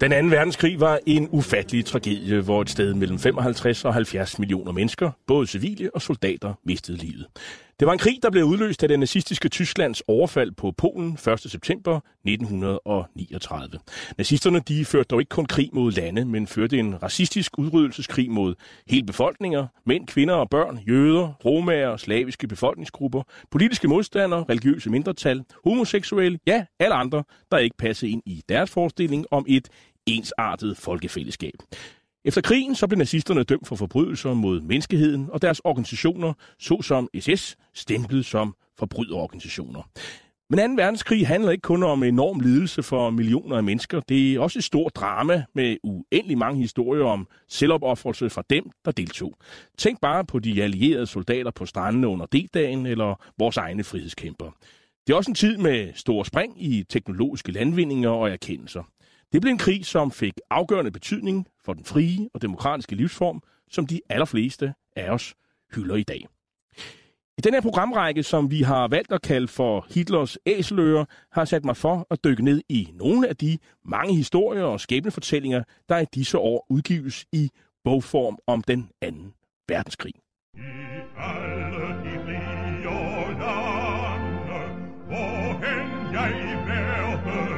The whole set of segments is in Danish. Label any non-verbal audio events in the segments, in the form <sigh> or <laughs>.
Den anden verdenskrig var en ufattelig tragedie, hvor et sted mellem 55 og 70 millioner mennesker, både civile og soldater, mistede livet. Det var en krig, der blev udløst af det nazistiske Tysklands overfald på Polen 1. september 1939. Nazisterne de førte dog ikke kun krig mod lande, men førte en racistisk udryddelseskrig mod hele befolkninger, mænd, kvinder og børn, jøder, romager, slaviske befolkningsgrupper, politiske modstandere, religiøse mindretal, homoseksuelle, ja, alle andre, der ikke passede ind i deres forestilling om et ensartet folkefællesskab. Efter krigen så blev nazisterne dømt for forbrydelser mod menneskeheden, og deres organisationer, såsom SS, stemplet som forbryderorganisationer. Men 2. verdenskrig handler ikke kun om enorm lidelse for millioner af mennesker. Det er også et stort drama med uendelig mange historier om selvopoffrelse fra dem, der deltog. Tænk bare på de allierede soldater på strandene under D-dagen eller vores egne frihedskæmper. Det er også en tid med store spring i teknologiske landvindinger og erkendelser. Det blev en krig, som fik afgørende betydning for den frie og demokratiske livsform, som de allerfleste af os hylder i dag. I den her programrække, som vi har valgt at kalde for Hitlers æseløer, har jeg sat mig for at dykke ned i nogle af de mange historier og skæbnefortællinger, der i disse år udgives i bogform om den anden verdenskrig. I alle de rige lande, hvorhen jeg jeg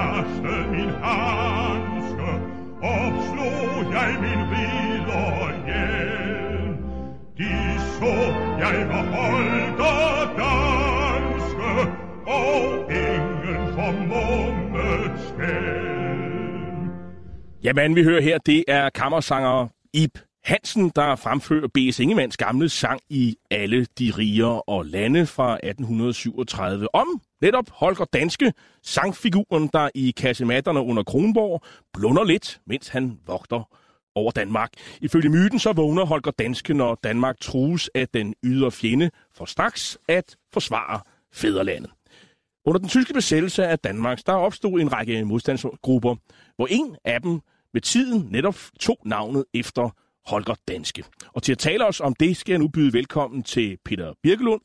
jeg min handske, opslog jeg min ridderhjelm. De så, jeg var Holger Danske, og ingen formummet skælm. Jamen, vi hører her, det er kammersanger Ib Hansen, der fremfører B.S. Ingemanns gamle sang i Alle de rigere og lande fra 1837 om netop Holger Danske, sangfiguren, der i kasematterne under Kronborg blunder lidt, mens han vogter over Danmark. Ifølge myten så vågner Holger Danske, når Danmark trues af den ydre fjende, for straks at forsvare fædrelandet. Under den tyske besættelse af Danmark, der opstod en række modstandsgrupper, hvor en af dem med tiden netop tog navnet efter Holger Danske. Og til at tale os om det, skal jeg nu byde velkommen til Peter Birkelund.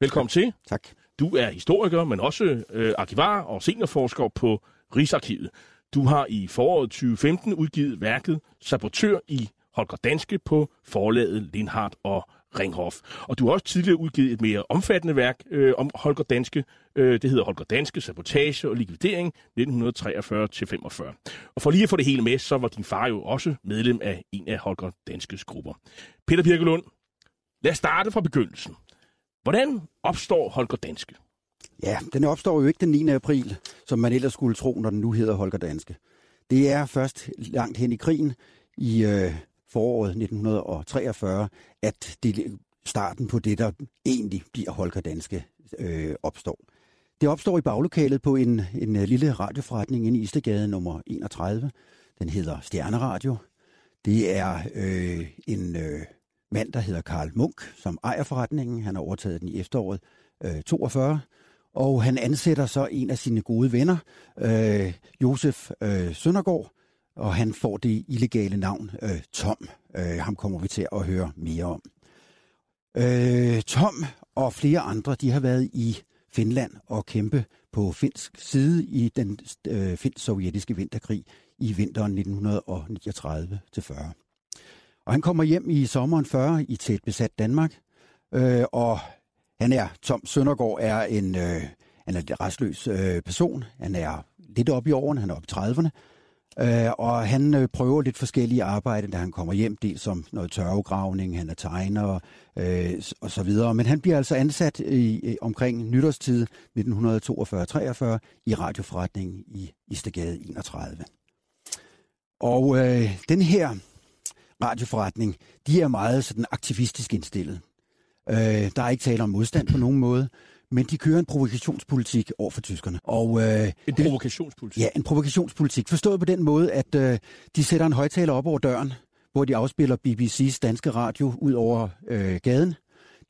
Velkommen til. Tak. Du er historiker, men også øh, arkivar og seniorforsker på Rigsarkivet. Du har i foråret 2015 udgivet værket Sabotør i Holger Danske på forlaget Lindhardt og Ringhof. Og du har også tidligere udgivet et mere omfattende værk øh, om Holger Danske. Øh, det hedder Holger Danske, Sabotage og Likvidering 1943-45. Og for lige at få det hele med, så var din far jo også medlem af en af Holger Danskes grupper. Peter Birkelund, lad os starte fra begyndelsen. Hvordan opstår Holger Danske? Ja, den opstår jo ikke den 9. april, som man ellers skulle tro, når den nu hedder Holger Danske. Det er først langt hen i krigen i øh, foråret 1943, at det, starten på det, der egentlig bliver Holger Danske, øh, opstår. Det opstår i baglokalet på en, en øh, lille radioforretning inde i Istegade nummer 31. Den hedder Stjerneradio. Det er øh, en øh, mand, der hedder Karl Munk, som ejer forretningen. Han har overtaget den i efteråret øh, 42. Og han ansætter så en af sine gode venner, øh, Josef øh, Søndergaard, og han får det illegale navn øh, Tom. Øh, ham kommer vi til at høre mere om. Øh, Tom og flere andre, de har været i Finland og kæmpe på finsk side i den øh, finsk-sovjetiske vinterkrig i vinteren 1939-40. Og han kommer hjem i sommeren 40 i tæt besat Danmark, øh, og han er, Tom Søndergaard er en, øh, han er en restløs øh, person. Han er lidt oppe i årene, han er oppe i 30'erne, Øh, og han øh, prøver lidt forskellige arbejde, da han kommer hjem, dels som noget tørvegravning, han er tegner øh, og så videre. Men han bliver altså ansat i, omkring nytårstid 1942-43 i radioforretningen i Istegade 31. Og øh, den her radioforretning, de er meget sådan aktivistisk indstillet. Øh, der er ikke tale om modstand på nogen måde men de kører en provokationspolitik over for tyskerne. Og, øh, en provokationspolitik? Ja, en provokationspolitik. Forstået på den måde, at øh, de sætter en højtaler op over døren, hvor de afspiller BBC's danske radio ud over øh, gaden.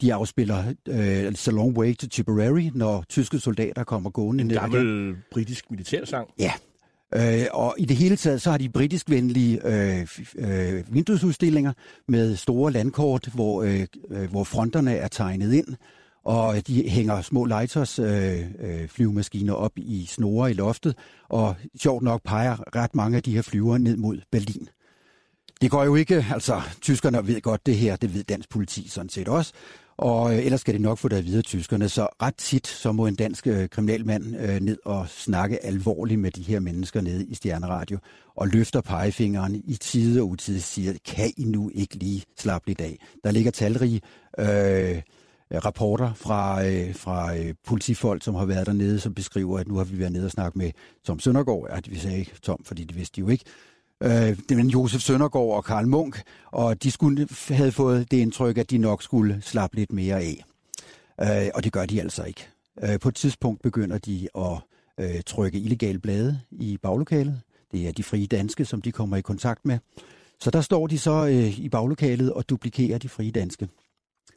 De afspiller øh, It's a Long Way to Tipperary, når tyske soldater kommer gående. En gammel britisk militærsang? Ja, Øh, og i det hele taget, så har de britisk-venlige øh, øh, vinduesudstillinger med store landkort, hvor, øh, øh, hvor fronterne er tegnet ind og de hænger små lighters øh, øh, flyvemaskiner op i snore i loftet, og sjovt nok peger ret mange af de her flyver ned mod Berlin. Det går jo ikke, altså tyskerne ved godt det her, det ved dansk politi sådan set også, og øh, ellers skal de nok få det at vide tyskerne. Så ret tit, så må en dansk øh, kriminalmand øh, ned og snakke alvorligt med de her mennesker nede i Stjerneradio, og løfter pegefingeren i tide og utide siger, kan I nu ikke lige slappe lidt af? Der ligger talrige Øh, Øh, rapporter fra, øh, fra øh, politifolk, som har været dernede, som beskriver, at nu har vi været nede og snakke med Tom Søndergaard. at vi sagde ikke Tom, fordi det vidste de jo ikke. Øh, det var Josef Søndergaard og Karl Munk, og de skulle havde fået det indtryk, at de nok skulle slappe lidt mere af. Øh, og det gør de altså ikke. Øh, på et tidspunkt begynder de at øh, trykke illegale blade i baglokalet. Det er de frie danske, som de kommer i kontakt med. Så der står de så øh, i baglokalet og duplikerer de frie danske.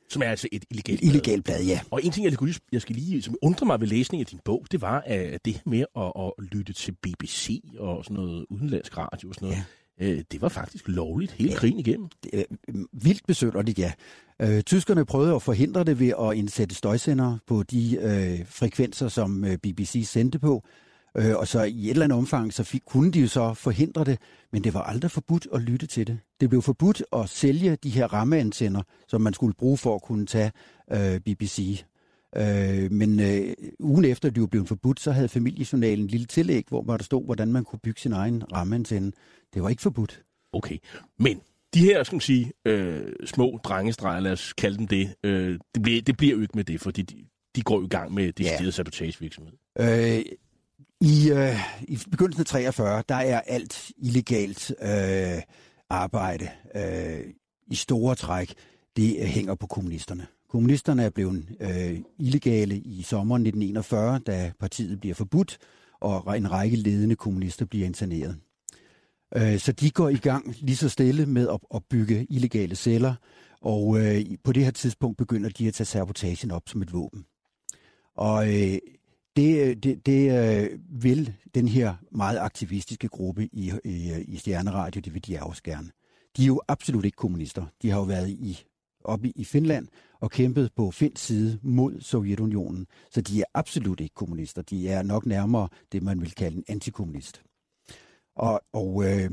Som er altså et illegalt blad. Illegalt blad, ja. Og en ting, jeg, lige, jeg skal lige, som undrer mig ved læsning af din bog, det var at det med at, at lytte til BBC og sådan noget udenlandsk radio og sådan noget. Ja. Øh, det var faktisk lovligt hele ja. krigen igennem. Det er vildt besønderligt, ja. Øh, tyskerne prøvede at forhindre det ved at indsætte støjsender på de øh, frekvenser, som øh, BBC sendte på. Øh, og så i et eller andet omfang, så fik, kunne de jo så forhindre det, men det var aldrig forbudt at lytte til det. Det blev forbudt at sælge de her rammeantænder, som man skulle bruge for at kunne tage øh, BBC. Øh, men øh, ugen efter det blev forbudt, så havde familiejournalen en lille tillæg, hvor der stod, hvordan man kunne bygge sin egen rammeantenne. Det var ikke forbudt. Okay, men de her, skal man sige, øh, små drengestreger, lad os kalde dem det, øh, det, bliver, det bliver jo ikke med det, fordi de, de går i gang med det ja. sabotagevirksomhed. Øh, i, øh, I begyndelsen af 43, der er alt illegalt øh, arbejde øh, i store træk, det øh, hænger på kommunisterne. Kommunisterne er blevet øh, illegale i sommeren 1941, da partiet bliver forbudt, og en række ledende kommunister bliver interneret. Øh, så de går i gang lige så stille med at, at bygge illegale celler, og øh, på det her tidspunkt begynder de at tage sabotagen op som et våben. Og øh, det, øh, det, det øh, vil den her meget aktivistiske gruppe i, i, i Stjerneradio, det vil de også gerne. De er jo absolut ikke kommunister. De har jo været i, oppe i Finland og kæmpet på Finns side mod Sovjetunionen. Så de er absolut ikke kommunister. De er nok nærmere det, man vil kalde en antikommunist. Og, og øh,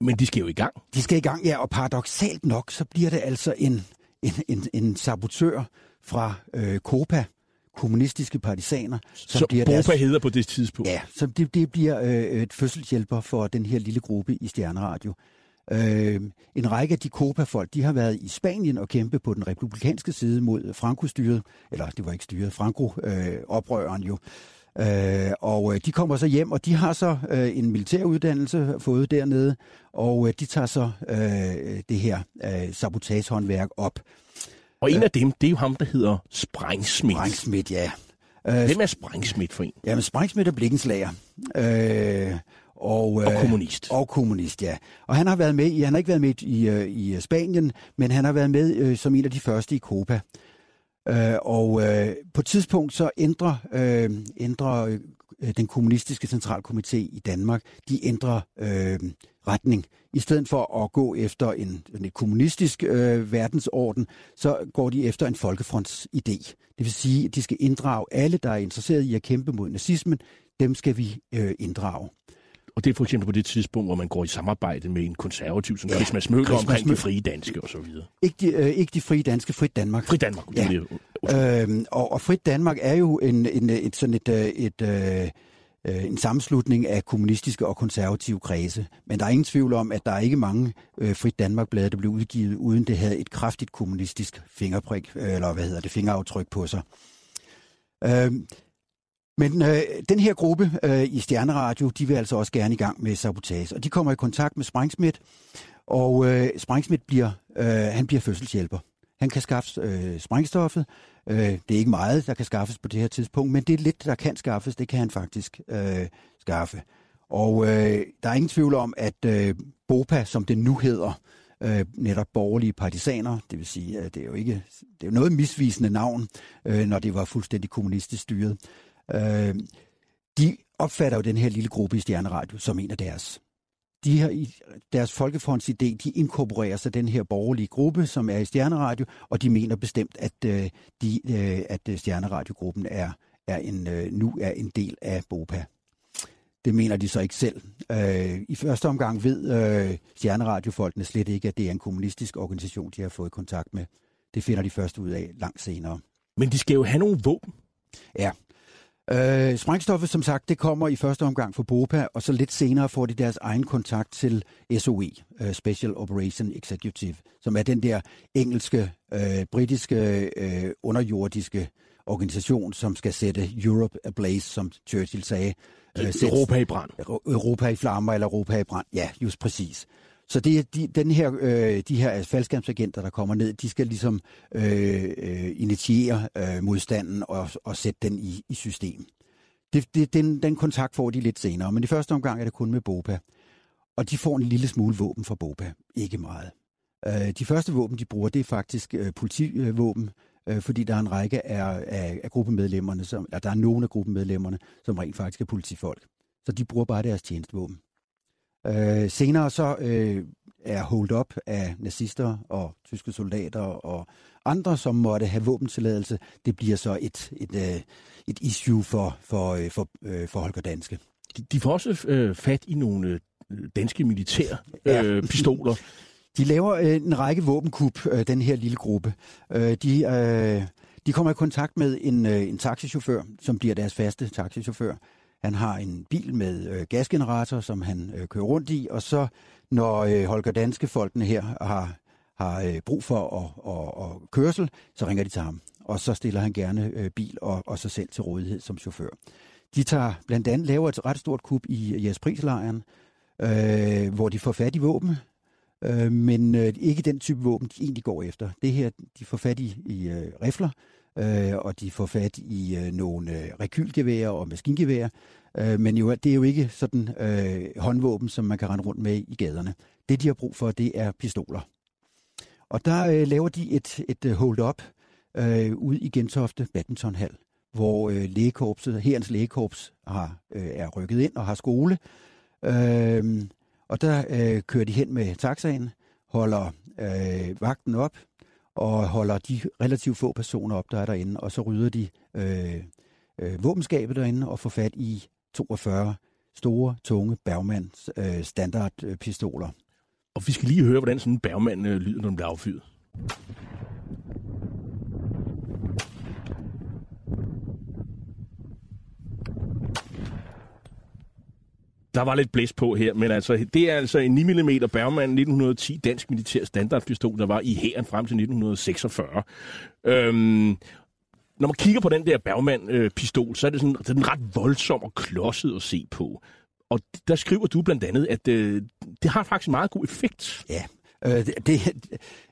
Men de skal jo i gang. De skal i gang, ja. Og paradoxalt nok, så bliver det altså en, en, en, en sabotør fra øh, Kopa, kommunistiske partisaner. Som så bliver Bopa deres, hedder på det tidspunkt? Ja, så det, det bliver øh, et fødselshjælper for den her lille gruppe i Stjerneradio. Øh, en række af de Copa-folk, de har været i Spanien og kæmpe på den republikanske side mod Franco-styret, eller det var ikke styret, Franco-oprøren øh, jo. Øh, og øh, de kommer så hjem, og de har så øh, en militæruddannelse fået dernede, og øh, de tager så øh, det her øh, sabotagehåndværk op. Og en af dem, det er jo ham, der hedder Sprængsmith. Sprængsmith, ja. Øh, Hvem er Sprængsmith for en? Jamen, Sprængsmith er blikkenslager. Øh, og, og kommunist. Og kommunist, ja. Og han har været med, han har ikke været med i, i, i Spanien, men han har været med øh, som en af de første i Copa. Øh, og øh, på et tidspunkt så ændrer, øh, ændrer øh, den kommunistiske centralkomité i Danmark, de ændrer øh, retning. I stedet for at gå efter en, en kommunistisk øh, verdensorden, så går de efter en folkefronts idé. Det vil sige, at de skal inddrage alle, der er interesseret i at kæmpe mod nazismen, dem skal vi øh, inddrage. Og det er for eksempel på det tidspunkt, hvor man går i samarbejde med en konservativ, som ja, Christmas Møller omkring de frie danske og så videre. Ikke de, øh, ikke de frie danske, Frit Danmark. Frit Danmark. Ja. Øhm, og, og Frit Danmark er jo en, en, et, sådan et, øh, et, et øh, en sammenslutning af kommunistiske og konservative kredse. Men der er ingen tvivl om, at der er ikke mange øh, Frit Danmark-blade, der blev udgivet, uden det havde et kraftigt kommunistisk fingerprik, eller hvad hedder det, fingeraftryk på sig. Øh, men øh, den her gruppe øh, i Stjerneradio, de vil altså også gerne i gang med sabotage. Og de kommer i kontakt med Springsmith, og øh, Springsmith bliver, øh, han bliver fødselshjælper. Han kan skaffe øh, sprængstoffet. Øh, det er ikke meget, der kan skaffes på det her tidspunkt, men det er lidt, der kan skaffes. Det kan han faktisk øh, skaffe. Og øh, der er ingen tvivl om, at øh, BOPA, som det nu hedder, øh, netop borgerlige partisaner, det vil sige, at det er jo ikke det er jo noget misvisende navn, øh, når det var fuldstændig kommunistisk styret. Øh, de opfatter jo den her lille gruppe i Stjerneradio som en af deres. De har i deres folkefonds idé, de inkorporerer sig den her borgerlige gruppe, som er i Stjerneradio, og de mener bestemt, at, øh, de, øh, at Stjerneradiogruppen er, er en, øh, nu er en del af BOPA. Det mener de så ikke selv. Øh, I første omgang ved øh, Stjerneradiofolkene slet ikke, at det er en kommunistisk organisation, de har fået kontakt med. Det finder de først ud af langt senere. Men de skal jo have nogle våben. Ja, Øh, sprængstoffet, som sagt, det kommer i første omgang fra BOPA, og så lidt senere får de deres egen kontakt til SOE, øh, Special Operation Executive, som er den der engelske, øh, britiske, øh, underjordiske organisation, som skal sætte Europe ablaze, som Churchill sagde. Øh, Europa i brand. Europa i flammer, eller Europa i brand. Ja, just præcis. Så det er de, den her, øh, de her faldskærmsagenter, der kommer ned, de skal ligesom øh, øh, initiere øh, modstanden og, og sætte den i, i system. Det, det, den, den kontakt får de lidt senere, men i første omgang er det kun med BOPA. Og de får en lille smule våben fra BOPA. Ikke meget. Øh, de første våben, de bruger, det er faktisk øh, politivåben, øh, fordi der er en række af, af, af gruppemedlemmerne, som, eller der er nogle af gruppemedlemmerne, som rent faktisk er politifolk. Så de bruger bare deres tjenestvåben. Øh, senere så øh, er holdt op af nazister og tyske soldater og andre, som måtte have våbentilladelse. Det bliver så et, et, et, øh, et issue for, for, øh, for, øh, for Holger Danske. De, de får også øh, fat i nogle danske militær <laughs> øh, pistoler. <laughs> De laver øh, en række våbenkup, øh, den her lille gruppe. Øh, de, øh, de kommer i kontakt med en, øh, en taxichauffør, som bliver deres faste taxichauffør. Han har en bil med øh, gasgenerator, som han øh, kører rundt i, og så når øh, Holger Danske folkene her har, har øh, brug for at, at, at kørsel, så ringer de til ham. Og så stiller han gerne øh, bil og, og sig selv til rådighed som chauffør. De tager blandt andet laver et ret stort kub i Jaspris-lejren, øh, hvor de får fat i våben, øh, men øh, ikke den type våben, de egentlig går efter. Det her, de får fat i, i øh, rifler, øh, og de får fat i øh, nogle øh, rekylgeværer og maskingeværer. Øh, men jo, det er jo ikke sådan øh, håndvåben, som man kan rende rundt med i gaderne. Det, de har brug for, det er pistoler. Og der øh, laver de et, et øh, hold-up øh, ude i Gentofte Badmintonhal, hvor øh, lægekorpset, herrens lægekorps har, øh, er rykket ind og har skole. Øh, og der øh, kører de hen med taxaen, holder øh, vagten op, og holder de relativt få personer op, der er derinde, og så rydder de øh, øh, våbenskabet derinde og får fat i 42 store, tunge Bergmans øh, standardpistoler. Og vi skal lige høre, hvordan sådan en Bergman øh, lyder, når den bliver affyret. Der var lidt blæs på her, men altså, det er altså en 9 mm Bergmann 1910 dansk militær standardpistol, der var i hæren frem til 1946. Øhm, når man kigger på den der Bergmann-pistol, øh, så er det sådan, det er ret voldsom og klodset at se på. Og der skriver du blandt andet, at øh, det har faktisk en meget god effekt. Ja, øh, det, det,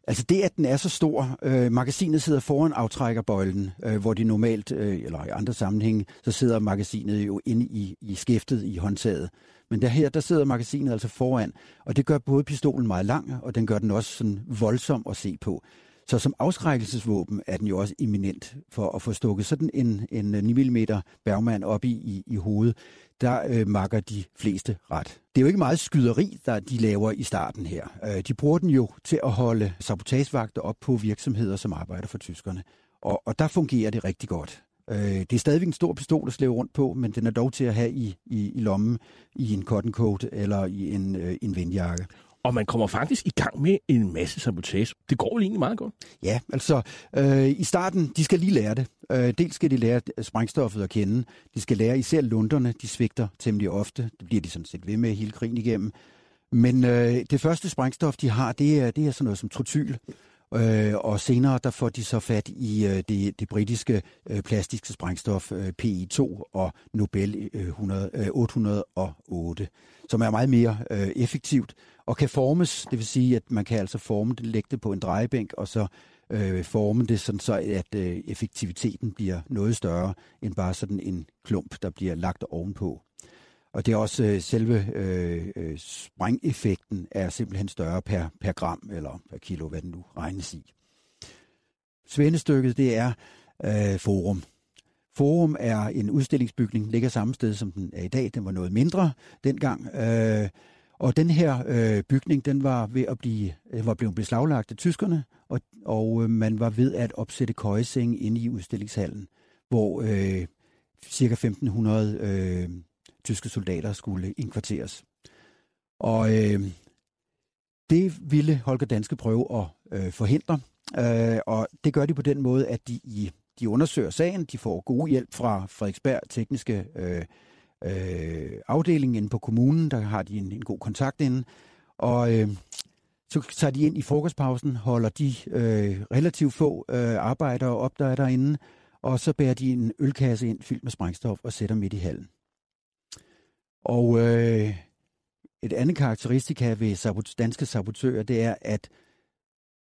altså det, at den er så stor, øh, magasinet sidder foran aftrækkerbøjlen, øh, hvor de normalt, øh, eller i andre sammenhænge, så sidder magasinet jo inde i, i skæftet i håndtaget. Men der her, der sidder magasinet altså foran, og det gør både pistolen meget lang, og den gør den også sådan voldsom at se på. Så som afskrækkelsesvåben er den jo også eminent for at få stukket sådan en, en 9 mm Bergman op i, i, i hovedet. Der øh, makker de fleste ret. Det er jo ikke meget skyderi, der de laver i starten her. Øh, de bruger den jo til at holde sabotagevagter op på virksomheder, som arbejder for tyskerne. Og, og der fungerer det rigtig godt. Øh, det er stadigvæk en stor pistol at slæve rundt på, men den er dog til at have i, i, i lommen i en cotton coat eller i en, øh, en vindjakke. Og man kommer faktisk i gang med en masse sabotage. Det går vel egentlig meget godt. Ja, altså øh, i starten, de skal lige lære det. Øh, dels skal de lære sprængstoffet at kende. De skal lære især lunderne, de svigter temmelig ofte. Det bliver de sådan set ved med hele krigen igennem. Men øh, det første sprængstof, de har, det er, det er sådan noget som trotyl. Øh, og senere der får de så fat i øh, det, det britiske øh, plastiske sprængstof øh, PI2 og Nobel øh, 100, øh, 808, som er meget mere øh, effektivt og kan formes. Det vil sige, at man kan altså forme det, lægge det på en drejebænk og så øh, forme det sådan så, at øh, effektiviteten bliver noget større end bare sådan en klump, der bliver lagt ovenpå. Og det er også øh, selve øh, øh, sprængeffekten er simpelthen større per, per gram eller per kilo, hvad den nu regnes i. Svendestykket, det er øh, Forum. Forum er en udstillingsbygning, ligger samme sted som den er i dag. Den var noget mindre dengang. Øh, og den her øh, bygning, den var ved at blive, øh, var blevet beslaglagt af tyskerne, og, og øh, man var ved at opsætte køjesenge inde i udstillingshallen, hvor øh, cirka 1500 øh, tyske soldater skulle indkvarteres. Og øh, det ville Holger Danske prøve at øh, forhindre, øh, og det gør de på den måde, at de, i, de undersøger sagen, de får god hjælp fra Frederiksberg Tekniske øh, øh, afdeling inde på kommunen, der har de en, en god kontakt inde, og øh, så tager de ind i frokostpausen, holder de øh, relativt få øh, arbejdere op, der er derinde, og så bærer de en ølkasse ind fyldt med sprængstof og sætter midt i hallen. Og øh, et andet karakteristika ved sabot- danske sabotører, det er, at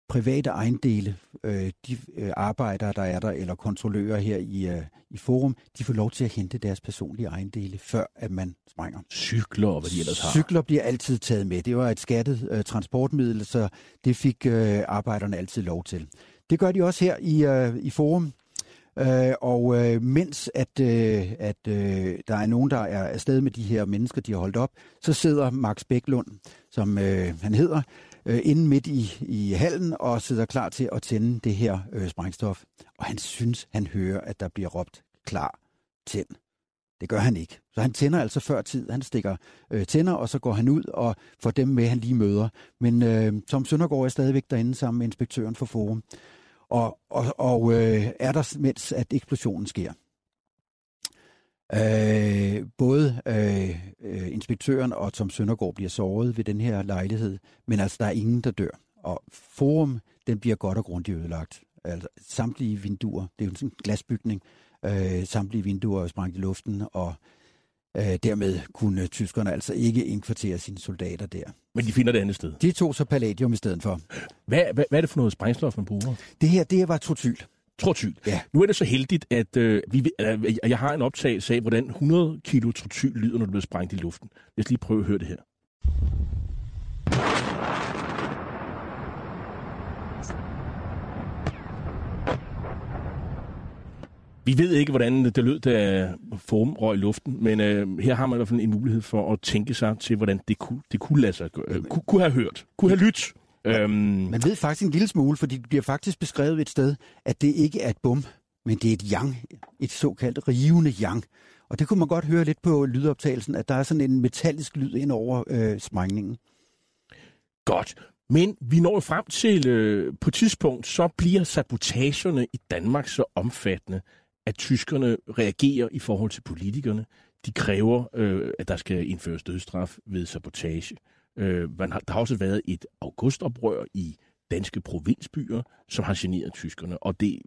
private ejendele, øh, de øh, arbejdere, der er der, eller kontrollører her i, øh, i forum, de får lov til at hente deres personlige ejendele, før at man sprænger. Cykler og hvad de ellers har. Cykler bliver altid taget med. Det var et skattet øh, transportmiddel, så det fik øh, arbejderne altid lov til. Det gør de også her i, øh, i forum. Øh, og øh, mens at, øh, at øh, der er nogen, der er afsted med de her mennesker, de har holdt op, så sidder Max Bæklund, som øh, han hedder, øh, inde midt i, i hallen og sidder klar til at tænde det her øh, sprængstof. Og han synes, han hører, at der bliver råbt klar, tænd. Det gør han ikke. Så han tænder altså før tid. Han stikker øh, tænder, og så går han ud og får dem med, han lige møder. Men øh, Tom Søndergaard er stadigvæk derinde sammen med inspektøren for Forum og, og, og øh, er der, mens at eksplosionen sker. Øh, både øh, øh, inspektøren og Tom Søndergaard bliver såret ved den her lejlighed, men altså der er ingen, der dør. Og forum, den bliver godt og grundigt ødelagt. Altså, samtlige vinduer, det er jo sådan en glasbygning, øh, samtlige vinduer er sprængt i luften, og Øh, dermed kunne tyskerne altså ikke indkvartere sine soldater der. Men de finder det andet sted? De tog så palladium i stedet for. Hvad, hvad, hvad er det for noget sprængstof, man bruger? Det her, det var trotyl. Trotyl. Ja. Nu er det så heldigt, at øh, vi, øh, jeg har en optagelse af, hvordan 100 kilo trotyl lyder, når det bliver sprængt i luften. Lad os lige prøve at høre det her. Vi ved ikke, hvordan det lød, da form røg i luften, men øh, her har man i hvert fald en mulighed for at tænke sig til, hvordan det kunne, det kunne lade sig gøre. Øh, kunne, kunne have hørt, kunne have lyttet. Øhm. Man ved faktisk en lille smule, fordi det bliver faktisk beskrevet et sted, at det ikke er et bum, men det er et yang, et såkaldt rivende yang. Og det kunne man godt høre lidt på lydoptagelsen, at der er sådan en metallisk lyd ind over øh, sprængningen. Godt. Men vi når frem til, øh, på tidspunkt, så bliver sabotagerne i Danmark så omfattende, at tyskerne reagerer i forhold til politikerne. De kræver, øh, at der skal indføres dødsstraf ved sabotage. Øh, man har, der har også været et augustoprør i danske provinsbyer, som har generet tyskerne. Og det,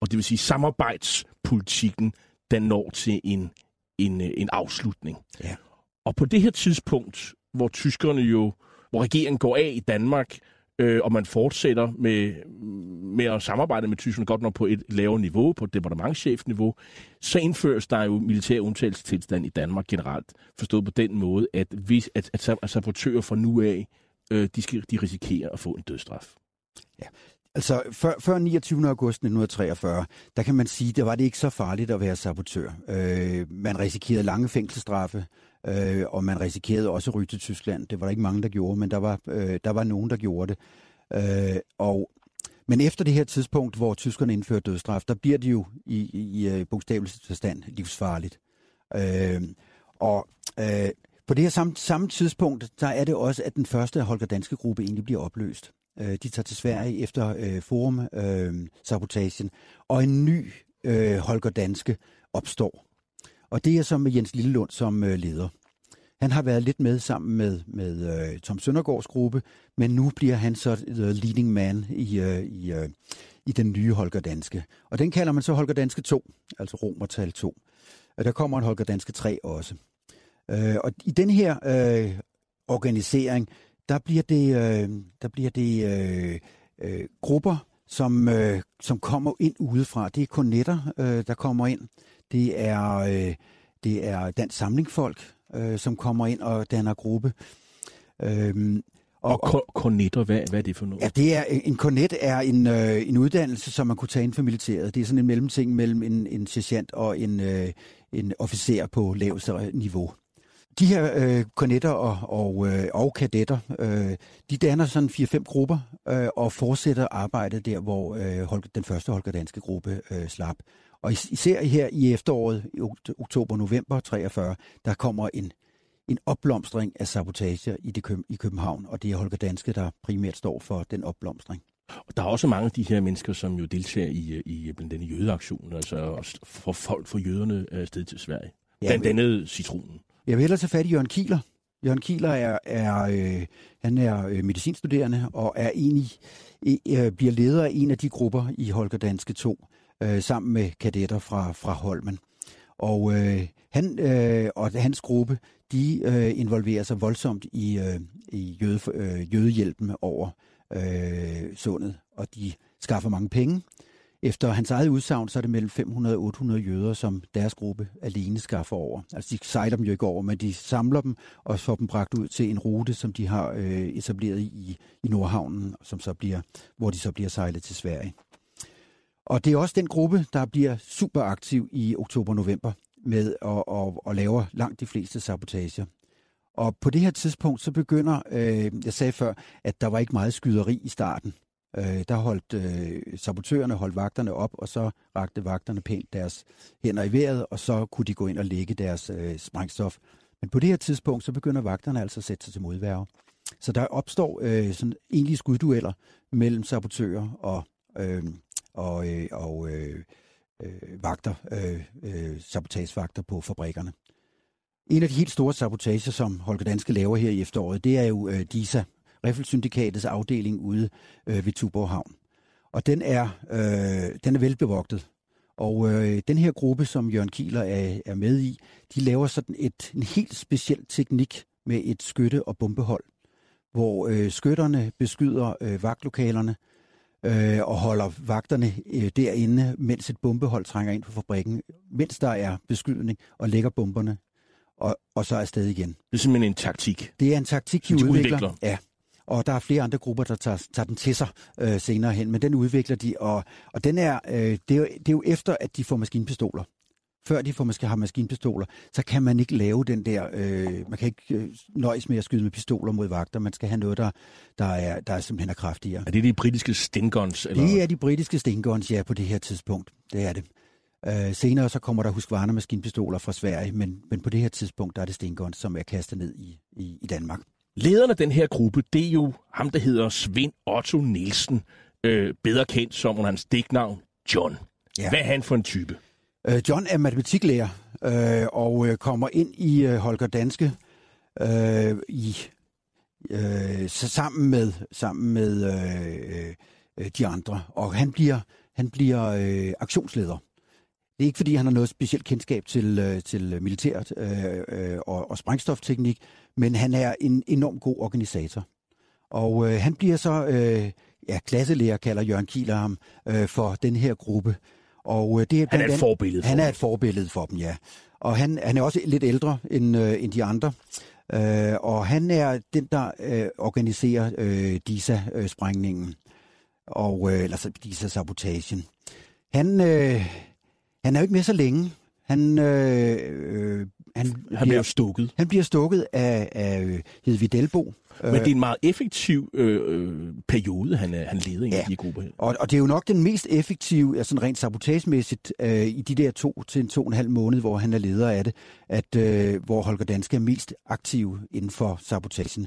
og det vil sige, samarbejdspolitikken, den når til en, en, en afslutning. Ja. Og på det her tidspunkt, hvor tyskerne jo, hvor regeringen går af i Danmark, øh, og man fortsætter med, med at samarbejde med Tyskland godt nok på et lavere niveau, på et departementchefniveau, så indføres der jo militær undtagelsestilstand i Danmark generelt, forstået på den måde, at, hvis, at, at, at sabotører fra nu af, øh, de, skal, de risikerer at få en dødsstraf. Ja. Altså, før, før 29. august 1943, der kan man sige, der var det ikke så farligt at være sabotør. Øh, man risikerede lange fængselsstraffe, øh, og man risikerede også at ryge til Tyskland. Det var der ikke mange, der gjorde, men der var, øh, der var nogen, der gjorde det. Øh, og, men efter det her tidspunkt, hvor tyskerne indførte dødsstraf, der bliver det jo i, i, i øh, bogstavelig forstand livsfarligt. Øh, og øh, på det her samme, samme tidspunkt, der er det også, at den første Holger Danske gruppe egentlig bliver opløst. Øh, de tager til Sverige efter øh, forum-sabotagen, øh, og en ny øh, Holger Danske opstår. Og det er så med Jens Lillelund som øh, leder. Han har været lidt med sammen med, med øh, Tom Søndergaards gruppe, men nu bliver han så the leading man i, øh, i, øh, i den nye Holger Danske. Og den kalder man så Holger Danske 2, altså Romertal 2. Og der kommer en Holger Danske 3 også. Øh, og i den her øh, organisering, der bliver det, øh, der bliver det øh, øh, grupper, som, øh, som kommer ind udefra. Det er kornetter, øh, der kommer ind. Det er, øh, det er dansk samlingfolk, øh, som kommer ind og danner gruppe. Øhm, og, og kornetter, hvad, hvad er det for noget? Ja, det er, en kornet er en, øh, en uddannelse, som man kunne tage ind for militæret. Det er sådan en mellemting mellem en, en sergeant og en, øh, en officer på laveste niveau. De her øh, kornetter og, og, øh, og kadetter, øh, de danner sådan 4-5 grupper øh, og fortsætter arbejdet der, hvor øh, Holger, den første Holger Danske gruppe øh, slap. Og især her i efteråret, i oktober-november 43, der kommer en, en opblomstring af sabotager i, det, i København, og det er Holger Danske, der primært står for den opblomstring. Og der er også mange af de her mennesker, som jo deltager i, i blandt andet jødeaktionen, altså for folk for jøderne afsted til Sverige. Ja, blandt andet citronen. Jeg vil hellere tage fat i Jørgen Kieler. Jørgen Kieler er, er, øh, han er øh, medicinstuderende og er enig, øh, bliver leder af en af de grupper i Holger Danske 2, øh, sammen med kadetter fra, fra Holmen. Og øh, han øh, og hans gruppe, de øh, involverer sig voldsomt i, øh, i jøde, øh, jødehjælpen over øh, sundet, og de skaffer mange penge. Efter hans eget udsagn, så er det mellem 500 og 800 jøder, som deres gruppe alene skaffer over. Altså de sejler dem jo ikke over, men de samler dem og får dem bragt ud til en rute, som de har øh, etableret i, i Nordhavnen, som så bliver, hvor de så bliver sejlet til Sverige. Og det er også den gruppe, der bliver super aktiv i oktober-november med at, at, at lave langt de fleste sabotager. Og på det her tidspunkt, så begynder, øh, jeg sagde før, at der var ikke meget skyderi i starten. Øh, der holdt øh, sabotørerne holdt vagterne op, og så rakte vagterne pænt deres hænder i vejret, og så kunne de gå ind og lægge deres øh, sprængstof. Men på det her tidspunkt, så begynder vagterne altså at sætte sig til modværge. Så der opstår øh, sådan egentlige skuddueller mellem sabotører og, øh, og, øh, og øh, øh, vagter, øh, øh, sabotagevagter på fabrikkerne. En af de helt store sabotager, som Holger Danske laver her i efteråret, det er jo øh, DISA, Riffelsyndikatets afdeling ude øh, ved Tuborg Havn. Og den er, øh, den er velbevogtet. Og øh, den her gruppe, som Jørgen Kieler er, er med i, de laver sådan et, en helt speciel teknik med et skytte- og bombehold, hvor øh, skytterne beskyder øh, vagtlokalerne øh, og holder vagterne øh, derinde, mens et bombehold trænger ind på fabrikken, mens der er beskydning og lægger bomberne, og, og så er afsted igen. Det er simpelthen en taktik? Det er en taktik, de, de udvikler. udvikler. Ja, og der er flere andre grupper, der tager, tager den til sig øh, senere hen, men den udvikler de, og, og den er, øh, det, er jo, det er jo efter, at de får maskinpistoler. Før de får måske har maskinpistoler, så kan man ikke lave den der, øh, man kan ikke øh, nøjes med at skyde med pistoler mod vagter, man skal have noget, der, der, er, der er simpelthen er kraftigere. Er det de britiske Stingguns? Eller? Det er de britiske Stingguns, ja, på det her tidspunkt. Det er det. Øh, senere så kommer der Husqvarna maskinpistoler fra Sverige, men, men på det her tidspunkt, der er det Stingguns, som er kastet ned i, i, i Danmark. Lederen af den her gruppe, det er jo ham, der hedder Svend Otto Nielsen, øh, bedre kendt som under hans dæknavn John. Ja. Hvad er han for en type? Øh, John er matematiklærer øh, og øh, kommer ind i øh, Holger Danske øh, i øh, så sammen med sammen med øh, øh, de andre, og han bliver han bliver øh, aktionsleder. Det er ikke, fordi han har noget specielt kendskab til, øh, til militæret øh, øh, og, og sprængstofteknik, men han er en enorm god organisator. Og øh, han bliver så, øh, ja, klasselærer kalder Jørgen Kieler ham, øh, for den her gruppe. Og øh, det er han er et forbillede for Han er et forbillede for dem, ja. Og han, han er også lidt ældre end, øh, end de andre. Øh, og han er den, der øh, organiserer øh, DISA-sprængningen. og, øh, eller sabotagen. Han, øh, han er jo ikke med så længe. Han, øh, øh, han, han bliver stukket. Han bliver stukket af, af Hedvig Delbo. Men det er en meget effektiv øh, øh periode, han, han leder i ja. de grupper. Og, og det er jo nok den mest effektive, altså rent sabotagemæssigt, øh, i de der to til en to og en halv måned, hvor han er leder af det, at øh, hvor Holger Danske er mest aktiv inden for sabotagen.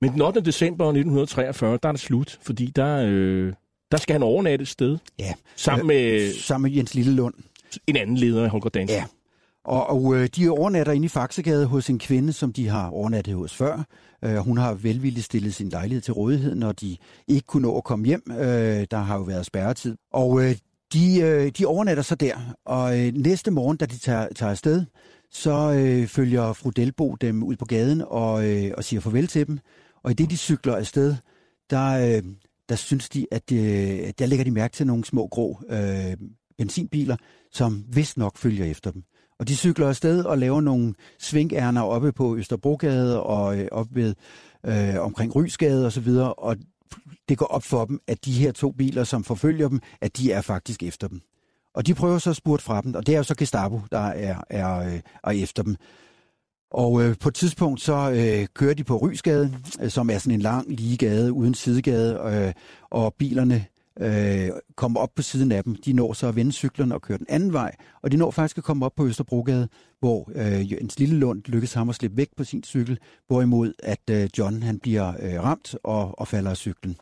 Men den 8. december 1943, der er det slut, fordi der, øh, der skal han overnatte et sted. Ja. Sammen med... Øh, sammen med Jens Lillelund. En anden leder, Holger Danske. Ja. Og, og øh, de overnatter inde i Faxegade hos en kvinde, som de har overnattet hos før. Øh, hun har velvilligt stillet sin lejlighed til rådighed, når de ikke kunne nå at komme hjem. Øh, der har jo været spærretid. Og øh, de, øh, de overnatter så der. Og øh, næste morgen, da de tager, tager afsted, så øh, følger fru Delbo dem ud på gaden og, øh, og siger farvel til dem. Og i det, de cykler afsted, der, øh, der synes de, at øh, der lægger de mærke til nogle små grå øh, benzinbiler, som vist nok følger efter dem. Og de cykler afsted og laver nogle svingærner oppe på Østerbrogade og øh, op ved øh, omkring Rysgade osv., og, og det går op for dem, at de her to biler, som forfølger dem, at de er faktisk efter dem. Og de prøver så at spurte fra dem, og det er jo så Gestapo, der er, er, øh, er efter dem. Og øh, på et tidspunkt så øh, kører de på Rysgade, øh, som er sådan en lang lige gade uden sidegade, øh, og bilerne øh, kommer op på siden af dem. De når så at vende cyklen og køre den anden vej, og de når faktisk at komme op på Østerbrogade, hvor øh, Jens Lillelund lykkes ham at slippe væk på sin cykel, hvorimod at øh, John han bliver øh, ramt og, og falder af cyklen.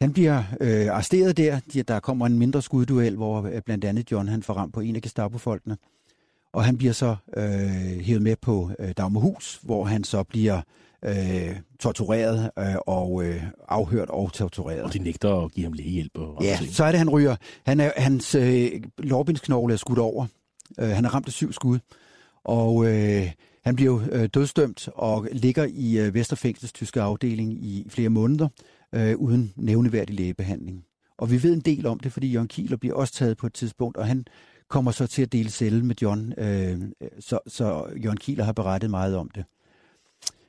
Han bliver øh, arresteret der. Der kommer en mindre skudduel, hvor øh, blandt andet John han får ramt på en af Gestapo-folkene. Og han bliver så øh, hævet med på øh, Dagmarhus, hvor han så bliver øh, tortureret øh, og øh, afhørt og tortureret. Og de nægter at give ham lægehjælp? Og ja, så er det, han ryger. Han er, hans øh, lårbindsknogle er skudt over. Øh, han er ramt af syv skud. Og øh, han bliver øh, dødstømt og ligger i øh, Vesterfængsels tyske afdeling i flere måneder øh, uden nævneværdig lægebehandling. Og vi ved en del om det, fordi Jørgen Kieler bliver også taget på et tidspunkt, og han kommer så til at dele celle med John, øh, så, så John Kieler har berettet meget om det.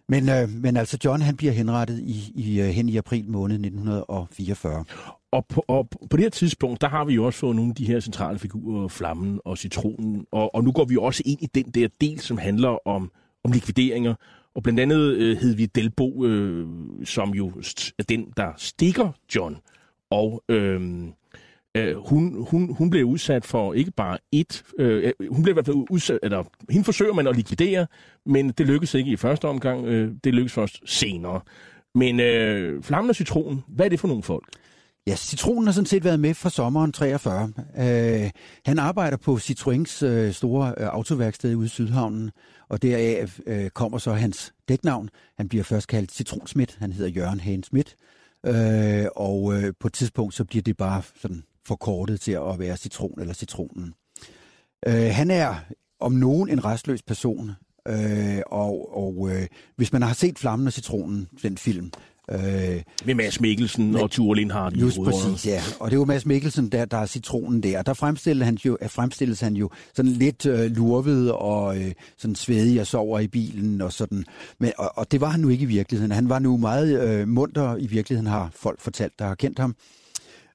Men, øh, men altså John han bliver henrettet i, i, øh, hen i april måned 1944. Og på, og på det her tidspunkt, der har vi jo også fået nogle af de her centrale figurer, Flammen og Citronen, og, og nu går vi også ind i den der del, som handler om, om likvideringer, og blandt andet øh, hed vi Delbo, øh, som jo er den, der stikker John, og øh, øh, hun, hun, hun blev udsat for ikke bare et, øh, øh hun blev i hvert fald udsat, eller hende forsøger man at likvidere, men det lykkedes ikke i første omgang, øh, det lykkedes først senere. Men øh, Flammen og Citronen, hvad er det for nogle folk? Ja, Citronen har sådan set været med fra sommeren 43. Øh, han arbejder på Citroëns øh, store øh, autoværksted ude i Sydhavnen, og deraf øh, kommer så hans dæknavn. Han bliver først kaldt Citronsmidt, han hedder Jørgen Hagen Schmidt, øh, og øh, på et tidspunkt så bliver det bare sådan forkortet til at være citron eller citronen. Øh, han er om nogen en restløs person, øh, og, og øh, hvis man har set Flammen og Citronen, den film, Øh, med Mads Mikkelsen men, og Thure Lindhardt. Just præcis, ja. Og det jo Mads Mikkelsen, der, der er citronen der. Der fremstilles han jo, fremstilles han jo sådan lidt øh, lurvet og øh, sådan svedig og sover i bilen og sådan. Men, og, og det var han nu ikke i virkeligheden. Han var nu meget øh, munter i virkeligheden, har folk fortalt, der har kendt ham. Øh,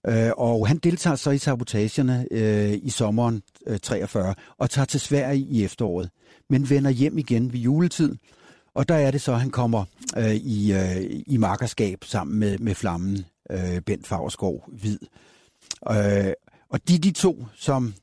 Øh, og han deltager så i sabotagerne øh, i sommeren øh, 43 og tager til Sverige i efteråret, men vender hjem igen ved juletid. Og der er det så, at han kommer øh, i, øh, i markerskab sammen med, med flammen øh, Bent Fagerskov Hvid. Øh, og de de to, som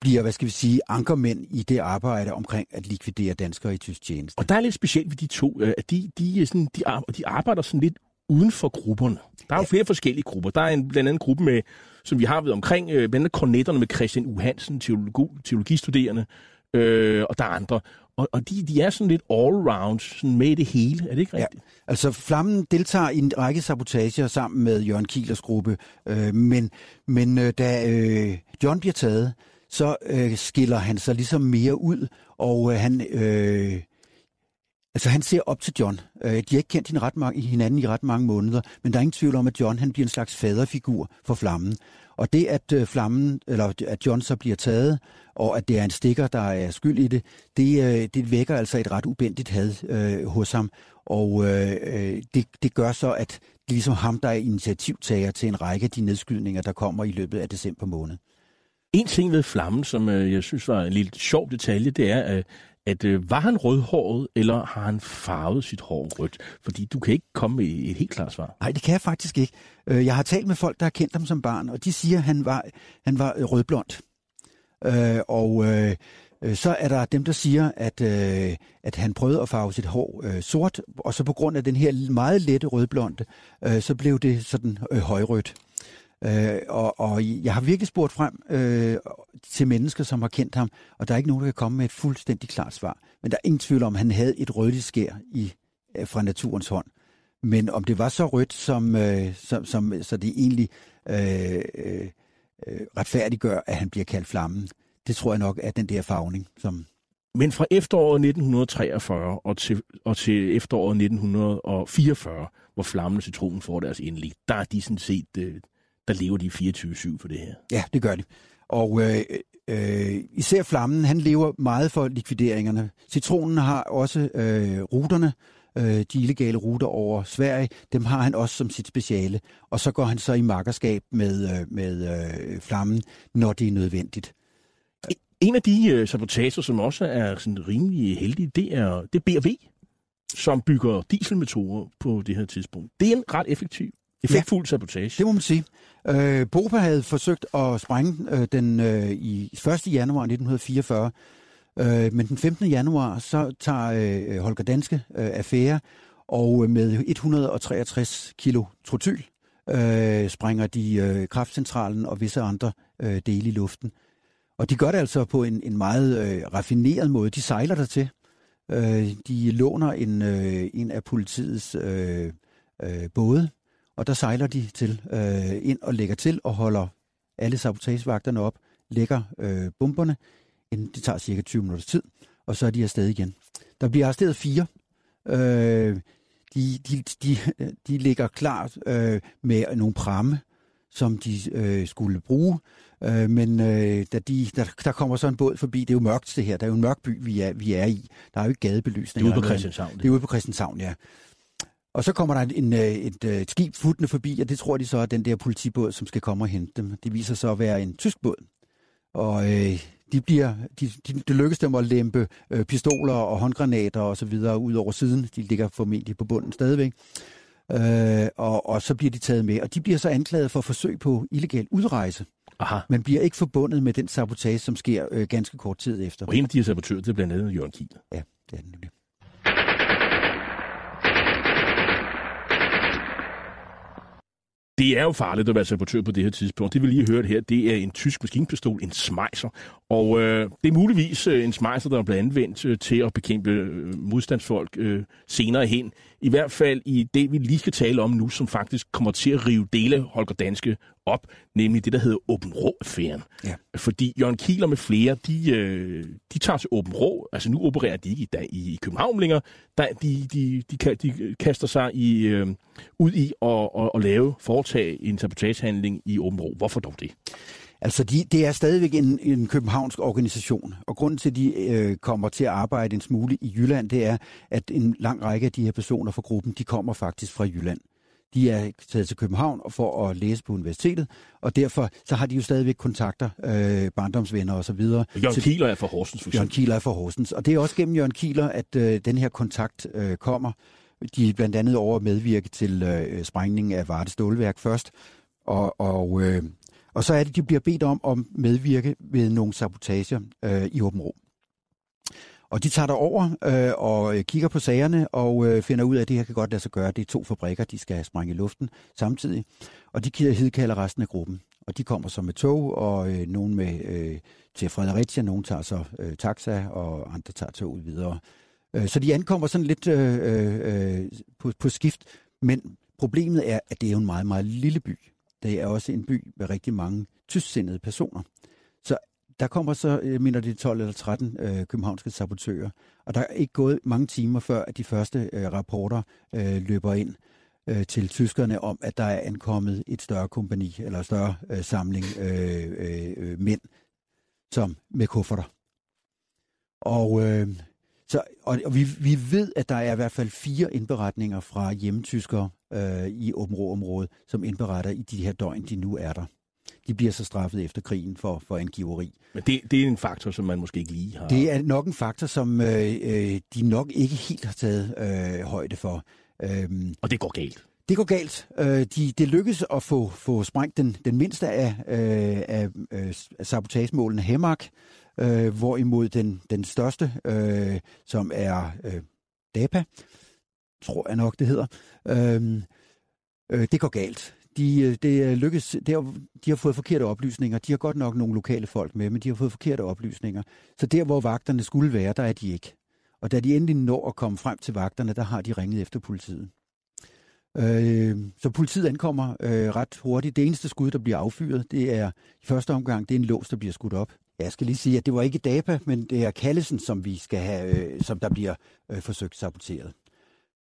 bliver, hvad skal vi sige, ankermænd i det arbejde omkring at likvidere danskere i tysk tjeneste. Og der er lidt specielt ved de to, øh, at de, de, sådan, de, de arbejder sådan lidt uden for grupperne. Der er jo flere forskellige grupper. Der er en, blandt andet en gruppe med, som vi har ved omkring, øh, blandt andet kornetterne med Christian U. Hansen, teologi, teologistuderende, øh, og der er andre. Og, og de, de er sådan lidt all-round, sådan med det hele. Er det ikke rigtigt? Ja. Altså, Flammen deltager i en række sabotager sammen med Jørgen Kielers gruppe, øh, men, men øh, da øh, John bliver taget, så øh, skiller han sig ligesom mere ud, og øh, han... Øh, Altså han ser op til John. Øh, de har ikke kendt hinanden ret, mange, hinanden i ret mange måneder, men der er ingen tvivl om, at John han bliver en slags faderfigur for Flammen. Og det, at øh, Flammen, eller at John så bliver taget, og at det er en stikker, der er skyld i det, det, øh, det vækker altså et ret ubendigt had øh, hos ham. Og øh, øh, det, det gør så, at Det er ligesom ham, der er initiativtager til en række af de nedskydninger, der kommer i løbet af december måned. En ting ved flammen, som øh, jeg synes var en lille sjov detalje, det er, at, at øh, var han rødhåret, eller har han farvet sit hår rødt? Fordi du kan ikke komme med et helt klart svar. Nej, det kan jeg faktisk ikke. Øh, jeg har talt med folk, der har kendt ham som barn, og de siger, at han var, han var øh, rødblond. Øh, og øh, øh, så er der dem, der siger, at, øh, at han prøvede at farve sit hår øh, sort, og så på grund af den her meget lette rødblonde, øh, så blev det sådan øh, højrødt. Øh, og, og jeg har virkelig spurgt frem øh, til mennesker, som har kendt ham, og der er ikke nogen, der kan komme med et fuldstændig klart svar. Men der er ingen tvivl om, at han havde et rødligt skær i, øh, fra naturens hånd. Men om det var så rødt, som, øh, som, som så det egentlig øh, øh, øh retfærdiggør, at han bliver kaldt flammen, det tror jeg nok er den der farvning, som... Men fra efteråret 1943 og til, og til efteråret 1944, hvor flammen og citronen får deres indlig, der er de sådan set, øh, der lever de 24-7 for det her. Ja, det gør de. Og øh, øh, især flammen, han lever meget for likvideringerne. Citronen har også øh, ruterne, øh, de illegale ruter over Sverige, dem har han også som sit speciale. Og så går han så i makkerskab med, øh, med øh, flammen, når det er nødvendigt. En af de øh, sabotager, som også er sådan rimelig heldige, det er, det er BRV, som bygger dieselmotorer på det her tidspunkt. Det er en ret effektiv, effektfuld ja, sabotage. Det må man sige. Øh, Bopa havde forsøgt at sprænge øh, den øh, i 1. januar 1944, øh, men den 15. januar så tager øh, Holger Danske øh, affære, og øh, med 163 kilo trotyl øh, sprænger de øh, kraftcentralen og visse andre øh, dele i luften. Og de gør det altså på en, en meget øh, raffineret måde. De sejler der til. Øh, de låner en, øh, en af politiets øh, øh, både, og der sejler de til øh, ind og lægger til og holder alle sabotagevagterne op, lægger øh, bomberne. Det tager cirka 20 minutter tid, og så er de afsted igen. Der bliver arresteret fire. Øh, de, de, de, de ligger klar øh, med nogle pramme, som de øh, skulle bruge. Øh, men øh, da de, der, der kommer så en båd forbi, det er jo mørkt det her, der er jo en mørk by, vi er, vi er i. Der er jo ikke gadebelysning. Det er ude på Christianshavn. Det er ude på Christianshavn, ja. Og så kommer der en, et, et, et skib futtende forbi, og det tror de så er den der politibåd, som skal komme og hente dem. Det viser sig at være en tysk båd. Og øh, de bliver, de, de, det lykkes dem at lempe øh, pistoler og håndgranater og så videre ud over siden. De ligger formentlig på bunden stadigvæk. Øh, og, og så bliver de taget med. Og de bliver så anklaget for forsøg på illegal udrejse. Aha. Men bliver ikke forbundet med den sabotage, som sker øh, ganske kort tid efter. Og en af de her sabotører, det er blandt andet Jørgen Kiel. Ja, det er den nemlig. Det er jo farligt at være sabotør på det her tidspunkt. Det vi lige hørt her, det er en tysk maskinpistol, en smejser. Og øh, det er muligvis øh, en smejser, der er blevet anvendt øh, til at bekæmpe øh, modstandsfolk øh, senere hen. I hvert fald i det, vi lige skal tale om nu, som faktisk kommer til at rive dele Holger Danske op, nemlig det, der hedder Åben Rå-affæren. Ja. Fordi Jørgen Kieler med flere, de, øh, de tager til Åben Rå, altså nu opererer de ikke i, dag, i København længere, der, de, de, de, de kaster sig i, øh, ud i at, at, at lave, foretage en sabotagehandling i Åben Rå. Hvorfor dog det? Altså, de, det er stadigvæk en, en københavnsk organisation, og grunden til, at de øh, kommer til at arbejde en smule i Jylland, det er, at en lang række af de her personer fra gruppen, de kommer faktisk fra Jylland. De er taget til København for at læse på universitetet, og derfor så har de jo stadigvæk kontakter, øh, barndomsvenner osv. Jørgen Kieler er fra Horsens, for Jørgen Kieler er fra Horsens, og det er også gennem Jørgen Kieler, at øh, den her kontakt øh, kommer. De er blandt andet over at medvirke til øh, sprængningen af Varde Stålværk først, og, og øh, og så er det, de bliver bedt om at medvirke ved nogle sabotager øh, i Åben Rå. Og de tager der over øh, og øh, kigger på sagerne og øh, finder ud af, at det her kan godt lade sig gøre. Det er to fabrikker, de skal sprænge i luften samtidig. Og de hidkalder resten af gruppen. Og de kommer så med tog, og øh, nogen med øh, til Fredericia, nogen tager så øh, taxa, og andre tager toget videre. Øh, så de ankommer sådan lidt øh, øh, øh på, på skift. Men problemet er, at det er jo en meget, meget lille by. Det er også en by med rigtig mange tysksindede personer. Så der kommer så, jeg mener det er 12 eller 13 øh, københavnske sabotører, og der er ikke gået mange timer før, at de første øh, rapporter øh, løber ind øh, til tyskerne om, at der er ankommet et større kompani, eller større øh, samling øh, øh, øh mænd, som med kufferter. Og øh, så, og, og vi, vi ved, at der er i hvert fald fire indberetninger fra hjemmetyskere øh, i Åben området, som indberetter i de her døgn, de nu er der. De bliver så straffet efter krigen for, for angiveri. Men det, det er en faktor, som man måske ikke lige har... Det er nok en faktor, som øh, øh, de nok ikke helt har taget øh, højde for. Øhm, og det går galt. Det går galt. Øh, de, det lykkes at få, få sprængt den, den mindste af, øh, af, øh, sabotagemålene, Hemmark, øh, hvorimod den, den største, øh, som er øh, DAPA, tror jeg nok, det hedder, øh, øh, det går galt. De, øh, det lykkes, det har, de har fået forkerte oplysninger. De har godt nok nogle lokale folk med, men de har fået forkerte oplysninger. Så der, hvor vagterne skulle være, der er de ikke. Og da de endelig når at komme frem til vagterne, der har de ringet efter politiet. Øh, så politiet ankommer øh, ret hurtigt. Det eneste skud, der bliver affyret, det er i første omgang, det er en lås, der bliver skudt op. Jeg skal lige sige, at det var ikke DAPA, men det er Kallesen, som vi skal have, øh, som der bliver øh, forsøgt saboteret.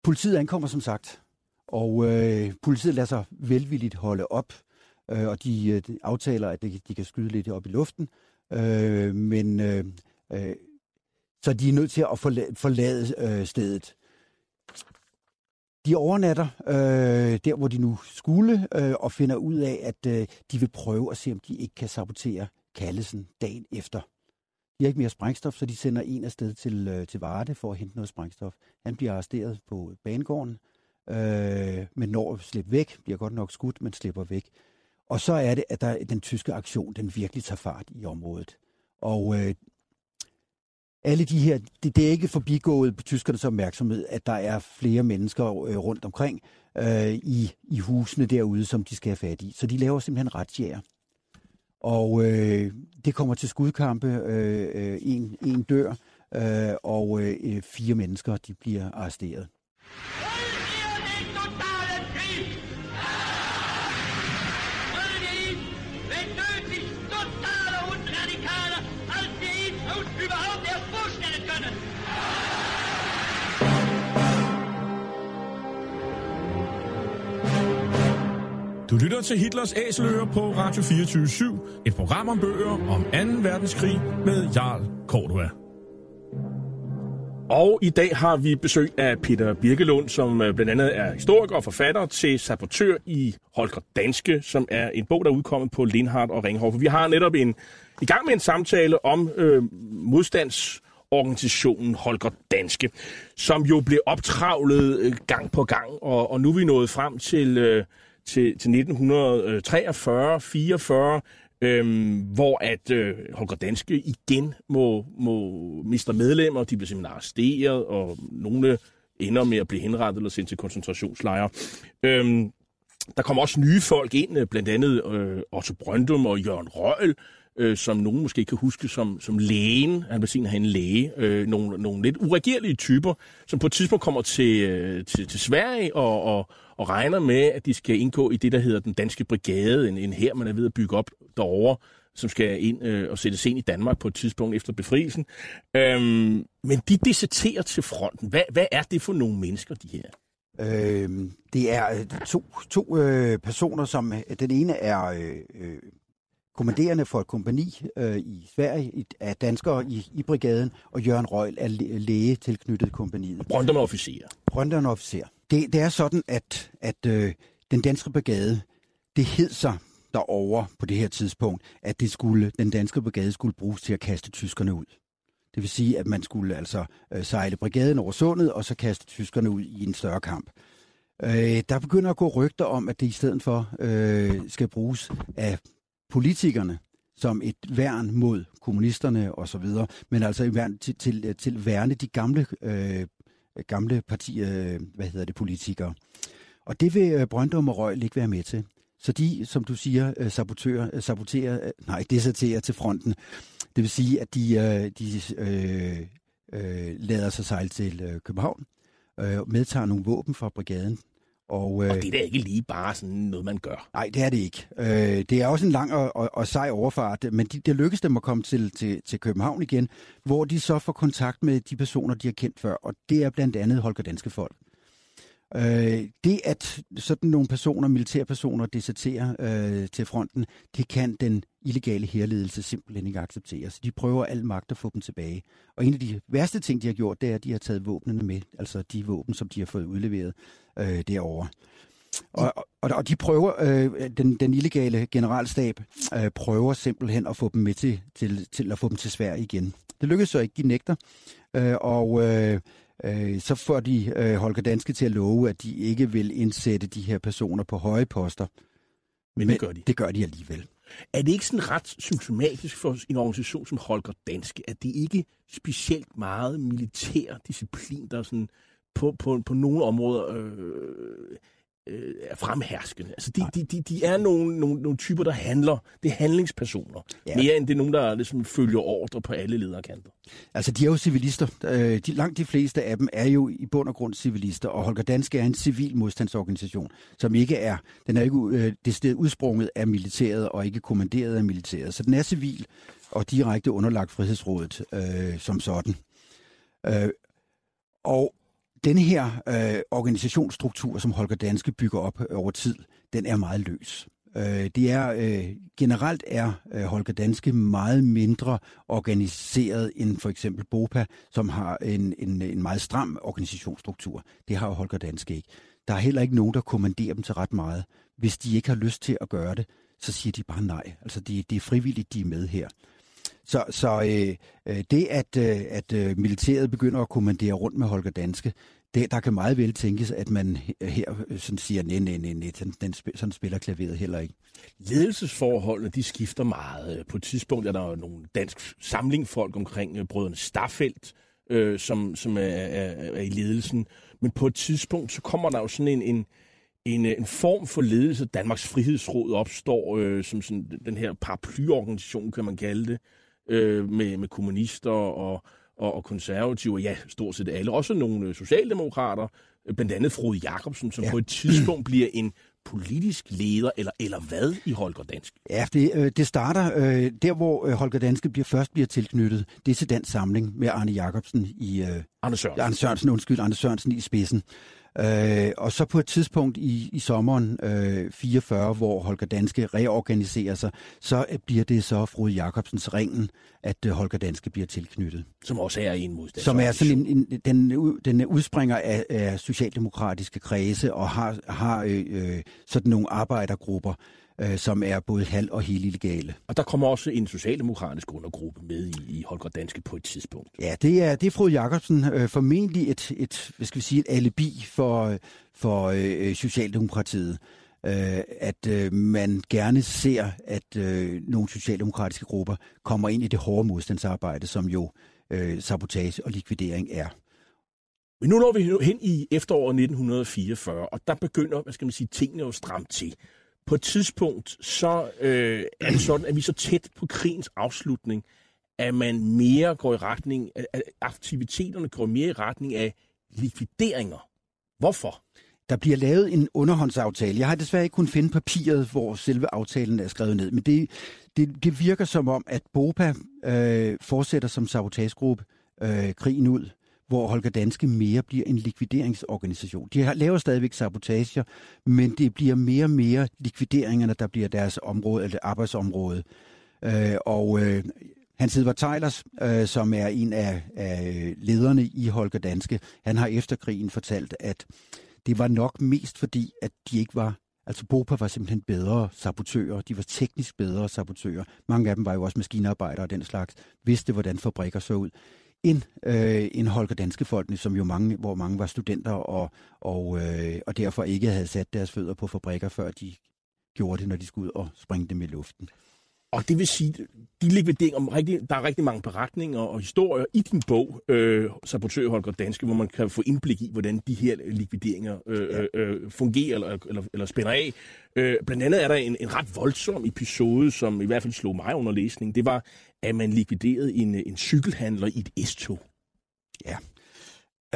Politiet ankommer som sagt, og øh, politiet lader sig velvilligt holde op, øh, og de, øh, aftaler, at de, de kan skyde lidt op i luften, øh, men øh, øh, så de er nødt til at forlade, forlade øh, stedet. De overnatter øh, der, hvor de nu skulle, øh, og finder ud af, at øh, de vil prøve at se, om de ikke kan sabotere Kallesen dagen efter. De har ikke mere sprængstof, så de sender en afsted til, øh, til Varde for at hente noget sprængstof. Han bliver arresteret på banegården, øh, men når at slippe væk, bliver godt nok skudt, men slipper væk. Og så er det, at der, den tyske aktion, den virkelig tager fart i området. Og øh, alle de her, det, det er ikke forbigået på tyskernes opmærksomhed, at der er flere mennesker øh, rundt omkring øh, i, i husene derude, som de skal have fat i. Så de laver simpelthen retsjæger. Og øh, det kommer til skudkampe. Øh, øh, en, en dør, øh, og øh, fire mennesker de bliver arresteret. Du lytter til Hitlers Æseløer på Radio 24 et program om bøger om 2. verdenskrig med Jarl Cordua. Og i dag har vi besøg af Peter Birkelund, som øh, blandt andet er historiker og forfatter til Sabotør i Holger Danske, som er en bog, der er udkommet på Lindhardt og Ringhof. Vi har netop en, i gang med en samtale om øh, modstandsorganisationen Holger Danske, som jo blev optravlet øh, gang på gang, og, og nu er vi nået frem til... Øh, til, til 1943-44, øh, øhm, hvor at øh, Holger Danske igen må, må miste medlemmer, de bliver simpelthen arresteret, og nogle ender med at blive henrettet eller sendt til koncentrationslejre. Øhm, der kommer også nye folk ind, øh, blandt andet øh, Otto Brøndum og Jørgen Røgl, øh, som nogen måske kan huske som, som lægen. Han vil have en læge. Øh, nogle, nogle lidt uregerlige typer, som på et tidspunkt kommer til, øh, til, til Sverige og, og, og regner med, at de skal indgå i det, der hedder den danske brigade, en, en her, man er ved at bygge op derovre, som skal ind øh, og sættes ind i Danmark på et tidspunkt efter befrielsen. Øhm, men de deserterer til fronten. Hvad, hvad er det for nogle mennesker, de her? Øh, det er øh, to, to øh, personer, som øh, den ene er øh, øh kommanderende for et kompani øh, i Sverige af danskere i, i brigaden, og Jørgen Røgl er læge tilknyttet kompaniet. Brøndum officer. Brøndum officer. Det, det er sådan, at, at øh, den danske brigade, det hed sig derovre på det her tidspunkt, at det skulle, den danske brigade skulle bruges til at kaste tyskerne ud. Det vil sige, at man skulle altså øh, sejle brigaden over sundet, og så kaste tyskerne ud i en større kamp. Øh, der begynder at gå rygter om, at det i stedet for øh, skal bruges af politikerne som et værn mod kommunisterne osv., men altså et værn til, til, til værne de gamle, øh, gamle partier, øh, hvad hedder det, politikere. Og det vil øh, Brøndum og Røg ikke være med til. Så de, som du siger, øh, sabotører, øh, saboterer, nej, deserterer til fronten. Det vil sige, at de, de øh, øh, lader sig sejle til øh, København, øh, medtager nogle våben fra brigaden, og, øh, og det er da ikke lige bare sådan noget, man gør. Nej, det er det ikke. Øh, det er også en lang og, og, og sej overfart, men de, det lykkedes dem at komme til, til, til København igen, hvor de så får kontakt med de personer, de har kendt før, og det er blandt andet Holger Danske Folk. Øh, det, at sådan nogle personer, militærpersoner, deserterer øh, til fronten, det kan den illegale herledelse simpelthen ikke acceptere. Så de prøver al magt at få dem tilbage. Og en af de værste ting, de har gjort, det er, at de har taget våbnene med, altså de våben, som de har fået udleveret øh, derovre. Og, og, og de prøver, øh, den, den illegale generalstab øh, prøver simpelthen at få dem med til, til, til at få dem til Sverige igen. Det lykkedes så ikke, de nægter. Øh, og øh, øh, så får de øh, Holger Danske til at love, at de ikke vil indsætte de her personer på høje poster. Men, Men det gør de. Det gør de alligevel. Er det ikke sådan ret symptomatisk for en organisation som Holger Danske, at det ikke specielt meget militær disciplin, der sådan på, på, på nogle områder øh, øh, er fremherskende. Altså, de, de, de, de er nogle, nogle, nogle typer, der handler. Det er handlingspersoner. Ja. Mere end det er nogen, der ligesom følger ordre på alle lederkanter. Altså, de er jo civilister. Øh, de, langt de fleste af dem er jo i bund og grund civilister, og Holger Danske er en civil modstandsorganisation, som ikke er, den er ikke øh, det sted udsprunget af militæret og ikke kommanderet af militæret. Så den er civil og direkte underlagt Frihedsrådet øh, som sådan. Øh, og den her øh, organisationsstruktur, som Holger Danske bygger op øh, over tid, den er meget løs. Øh, det er øh, generelt er øh, Holger Danske meget mindre organiseret end for eksempel BOPA, som har en, en, en meget stram organisationsstruktur. Det har Holger Danske ikke. Der er heller ikke nogen, der kommanderer dem til ret meget. Hvis de ikke har lyst til at gøre det, så siger de bare nej. Altså det, det er frivilligt, de er med her. Så, så øh, øh, det, at, øh, at øh, militæret begynder at kommandere rundt med Holger Danske, det, der kan meget vel tænkes, at man her øh, sådan siger, nej, nej, nej, nej den, den, sådan spiller klaveret heller ikke. Ledelsesforholdene, de skifter meget. På et tidspunkt er der nogle dansk samlingfolk omkring øh, brødrene Starfeldt, øh, som, som er, er, er i ledelsen. Men på et tidspunkt, så kommer der jo sådan en, en, en, en form for ledelse. Danmarks Frihedsråd opstår øh, som sådan den her paraplyorganisation, kan man kalde det, øh, med, med kommunister og, og, og konservative, og ja, stort set alle. Også nogle øh, socialdemokrater, blandt andet Frode Jacobsen, som ja. på et tidspunkt bliver en politisk leder, eller, eller hvad i Holger Dansk? Ja, det, øh, det starter øh, der, hvor øh, Holger Danske bliver, først bliver tilknyttet. Det er til den samling med Arne Jacobsen i... Øh, Arne Sørensen. Arne Sørensen, undskyld, Arne Sørensen i spidsen. Øh, og så på et tidspunkt i, i sommeren øh, 44, hvor Holger Danske reorganiserer sig, så bliver det så Frode Jacobsens ringen, at øh, Holger Danske bliver tilknyttet. Som også er en modstand. Som er sådan en, en den, den udspringer af, af socialdemokratiske kredse og har, har øh, øh, sådan nogle arbejdergrupper, øh, som er både halv og helt illegale. Og der kommer også en socialdemokratisk undergruppe med i, i Holger Danske på et tidspunkt. Ja, det er, det er Frode Jacobsen øh, formentlig et, et, hvad skal vi sige, et alibi for, for øh, Socialdemokratiet. Øh, at øh, man gerne ser, at øh, nogle socialdemokratiske grupper kommer ind i det hårde modstandsarbejde, som jo øh, sabotage og likvidering er. Men nu når vi hen i efteråret 1944, og der begynder, hvad skal man sige, tingene jo stramt til på et tidspunkt, så øh, er det sådan, at vi er så tæt på krigens afslutning, at man mere går i retning, at aktiviteterne går mere i retning af likvideringer. Hvorfor? Der bliver lavet en underhåndsaftale. Jeg har desværre ikke kunnet finde papiret, hvor selve aftalen er skrevet ned, men det, det, det virker som om, at BOPA øh, fortsætter som sabotagegruppe øh, krigen ud hvor Holger Danske mere bliver en likvideringsorganisation. De laver stadigvæk sabotager, men det bliver mere og mere likvideringerne, der bliver deres område, eller arbejdsområde. Øh, og øh, Hans Edvard Teilers, øh, som er en af, af lederne i Holger Danske, han har efter krigen fortalt, at det var nok mest fordi, at de ikke var Altså Bopa var simpelthen bedre sabotører, de var teknisk bedre sabotører. Mange af dem var jo også maskinarbejdere og den slags, vidste hvordan fabrikker så ud end, øh, end Holger Danske Folkene, som jo mange, hvor mange var studenter og, og, øh, og derfor ikke havde sat deres fødder på fabrikker, før de gjorde det, når de skulle ud og springe dem i luften. Og det vil sige, de likvideringer, rigtig, der er rigtig mange beretninger og historier i din bog, øh, Sabotør Holger Danske, hvor man kan få indblik i, hvordan de her likvideringer øh, øh, fungerer eller, eller, eller spænder af. Øh, blandt andet er der en, en ret voldsom episode, som i hvert fald slog mig under læsning. Det var, at man likviderede en, en cykelhandler i et S-tog. Ja,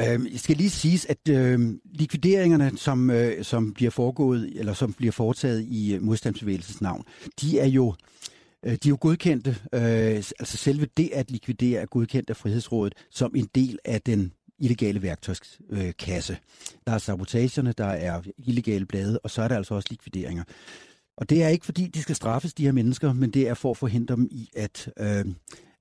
Øh, jeg skal lige sige, at øh, likvideringerne, som, øh, som bliver foregået, eller som bliver foretaget i øh, modstandsbevægelsens navn, de er jo Øh, de er jo godkendte, øh, altså selve det at likvidere er godkendt af Frihedsrådet som en del af den illegale værktøjskasse. Øh, der er sabotagerne, der er illegale blade, og så er der altså også likvideringer. Og det er ikke fordi, de skal straffes, de her mennesker, men det er for at forhindre dem i at, øh,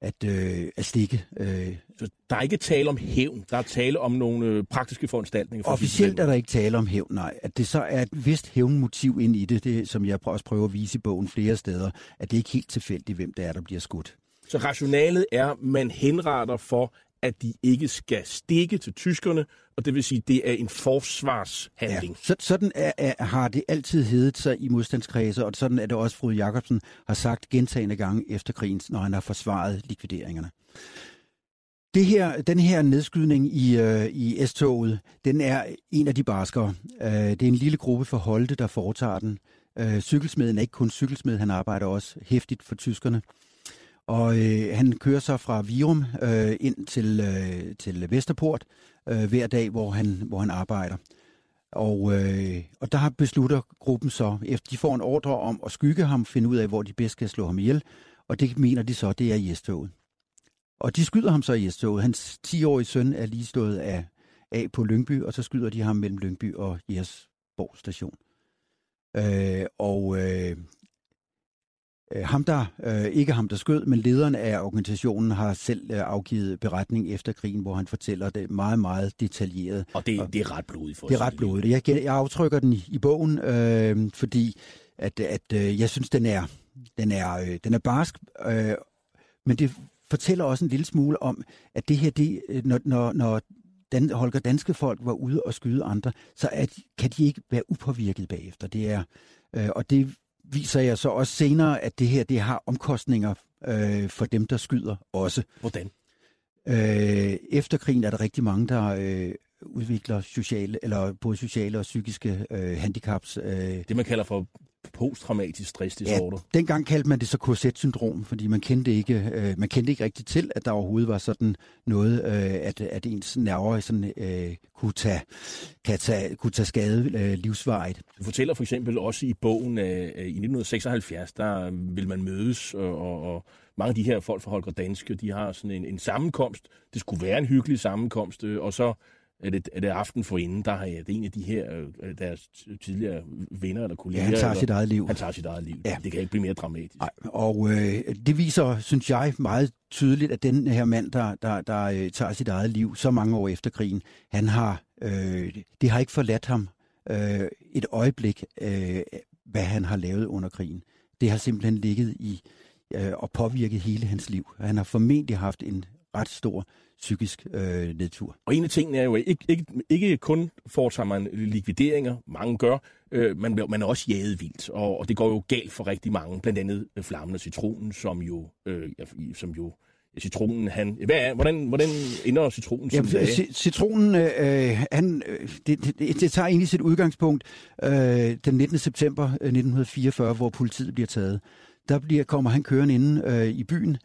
at, øh, at stikke. Øh. Så der er ikke tale om hævn, der er tale om nogle øh, praktiske foranstaltninger? For Officielt er der ikke tale om hævn, nej. At det så er et vist hævnmotiv ind i det, det, som jeg også prøver at vise i bogen flere steder, at det ikke helt tilfældigt, hvem det er, der bliver skudt. Så rationalet er, at man henretter for, at de ikke skal stikke til tyskerne, og det vil sige, at det er en forsvarshandling. Ja, så, sådan er, er, har det altid heddet sig i modstandskredse, og sådan er det også, Frode Jacobsen har sagt gentagende gange efter krigen, når han har forsvaret likvideringerne. Det her, den her nedskydning i, øh, i S-toget, den er en af de barskere. Øh, det er en lille gruppe for Holte, der foretager den. Øh, cykelsmeden er ikke kun cykelsmed, han arbejder også hæftigt for tyskerne. Og øh, han kører så fra Virum øh, ind til, øh, til Vesterport øh, hver dag, hvor han, hvor han arbejder. Og, øh, og der beslutter gruppen så, efter de får en ordre om at skygge ham, finde ud af, hvor de bedst kan slå ham ihjel. Og det mener de så, det er Jes-toget. Og de skyder ham så i Jes-toget. Hans 10-årige søn er lige stået af, af på Lyngby, og så skyder de ham mellem Lyngby og Jesborg station. Øh, og Øh, ham der, øh, ikke ham der skød, men lederen af organisationen har selv øh, afgivet beretning efter krigen, hvor han fortæller det meget, meget detaljeret. Og det, det er ret blodigt for Det er ret blodigt. Jeg, jeg aftrykker den i, i bogen, øh, fordi at, at øh, jeg synes, den er, den er, øh, den er barsk, øh, men det fortæller også en lille smule om, at det her, det, øh, når, når, når Dan, Holger danske folk var ude og skyde andre, så at, kan de ikke være upåvirket bagefter. Det er, øh, og det viser jeg så også senere, at det her det har omkostninger øh, for dem, der skyder også. Hvordan? Øh, efter krigen er der rigtig mange, der øh, udvikler sociale, eller både sociale og psykiske øh, handicaps. Øh. Det, man kalder for posttraumatisk stressdisorder. Ja, dengang kaldte man det så KZ-syndrom, fordi man kendte ikke, øh, man kendte ikke rigtigt til, at der overhovedet var sådan noget, øh, at, at ens nerver sådan, øh, kunne, tage, kan tage, kunne tage skade øh, livsvarigt. Du fortæller for eksempel også i bogen, at øh, i 1976, der vil man mødes, og, og, og mange af de her folk fra Holger Danske, de har sådan en, en sammenkomst. Det skulle være en hyggelig sammenkomst, øh, og så er det, er det aften for inden, der har jeg, det er en af de her, øh, deres tidligere venner eller kolleger. Ja, han tager eller, sit eget liv. Han tager sit eget liv. Ja. Det kan ikke blive mere dramatisk. Nej, og øh, det viser, synes jeg, meget tydeligt, at den her mand, der, der, der øh, tager sit eget liv så mange år efter krigen, han har, øh, det har ikke forladt ham øh, et øjeblik, øh, hvad han har lavet under krigen. Det har simpelthen ligget i øh, og påvirket hele hans liv. Han har formentlig haft en ret stor psykisk øh, nedtur. Og en af tingene er jo, at ikke, ikke, ikke kun foretager man likvideringer, mange gør, øh, man, man er også jaget vildt, og, og det går jo galt for rigtig mange, blandt andet øh, Flammen og Citronen, som jo, øh, som jo citronen, han... Hvad er, hvordan, hvordan ender citronen Jamen, citronen, øh, han, øh, det, det, det tager egentlig sit udgangspunkt øh, den 19. september 1944, øh, hvor politiet bliver taget. Der bliver, kommer han kørende inde øh, i byen,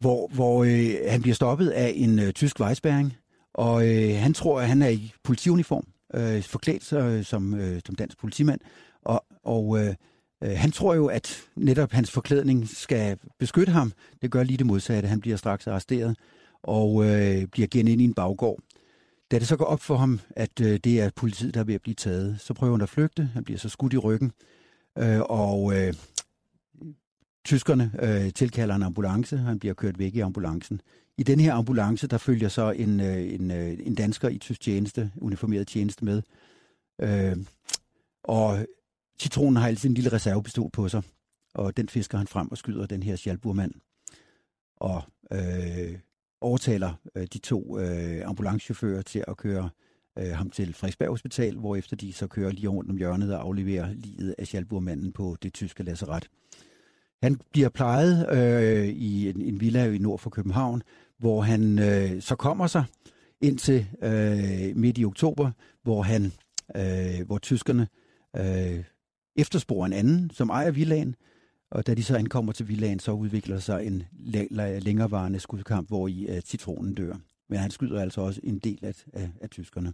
hvor, hvor øh, han bliver stoppet af en øh, tysk vejsbæring, og øh, han tror, at han er i politiuniform, øh, forklædt øh, som, øh, som dansk politimand, og, og øh, øh, han tror jo, at netop hans forklædning skal beskytte ham. Det gør lige det modsatte. Han bliver straks arresteret og øh, bliver gennem ind i en baggård. Da det så går op for ham, at øh, det er politiet, der er ved at blive taget, så prøver han at flygte. Han bliver så skudt i ryggen, øh, og øh, Tyskerne øh, tilkalder en ambulance, han bliver kørt væk i ambulancen. I den her ambulance, der følger så en, øh, en, øh, en dansker i tysk tjeneste, uniformeret tjeneste med. Øh, og citronen har altid en lille reservepistol på sig, og den fisker han frem og skyder den her Schalburmand. Og øh, overtaler øh, de to øh, ambulancechauffører til at køre øh, ham til Frederiksberg Hospital, hvor efter de så kører lige rundt om hjørnet og afleverer livet af Schalburmanden på det tyske lasseret. Han bliver plejet øh, i en, en villa i nord for København, hvor han øh, så kommer sig indtil øh, midt i oktober, hvor han, øh, hvor tyskerne øh, eftersporer en anden, som ejer villaen, og da de så ankommer til villaen, så udvikler sig en længerevarende skudkamp, hvor i øh, citronen dør. Men han skyder altså også en del af, af, af tyskerne.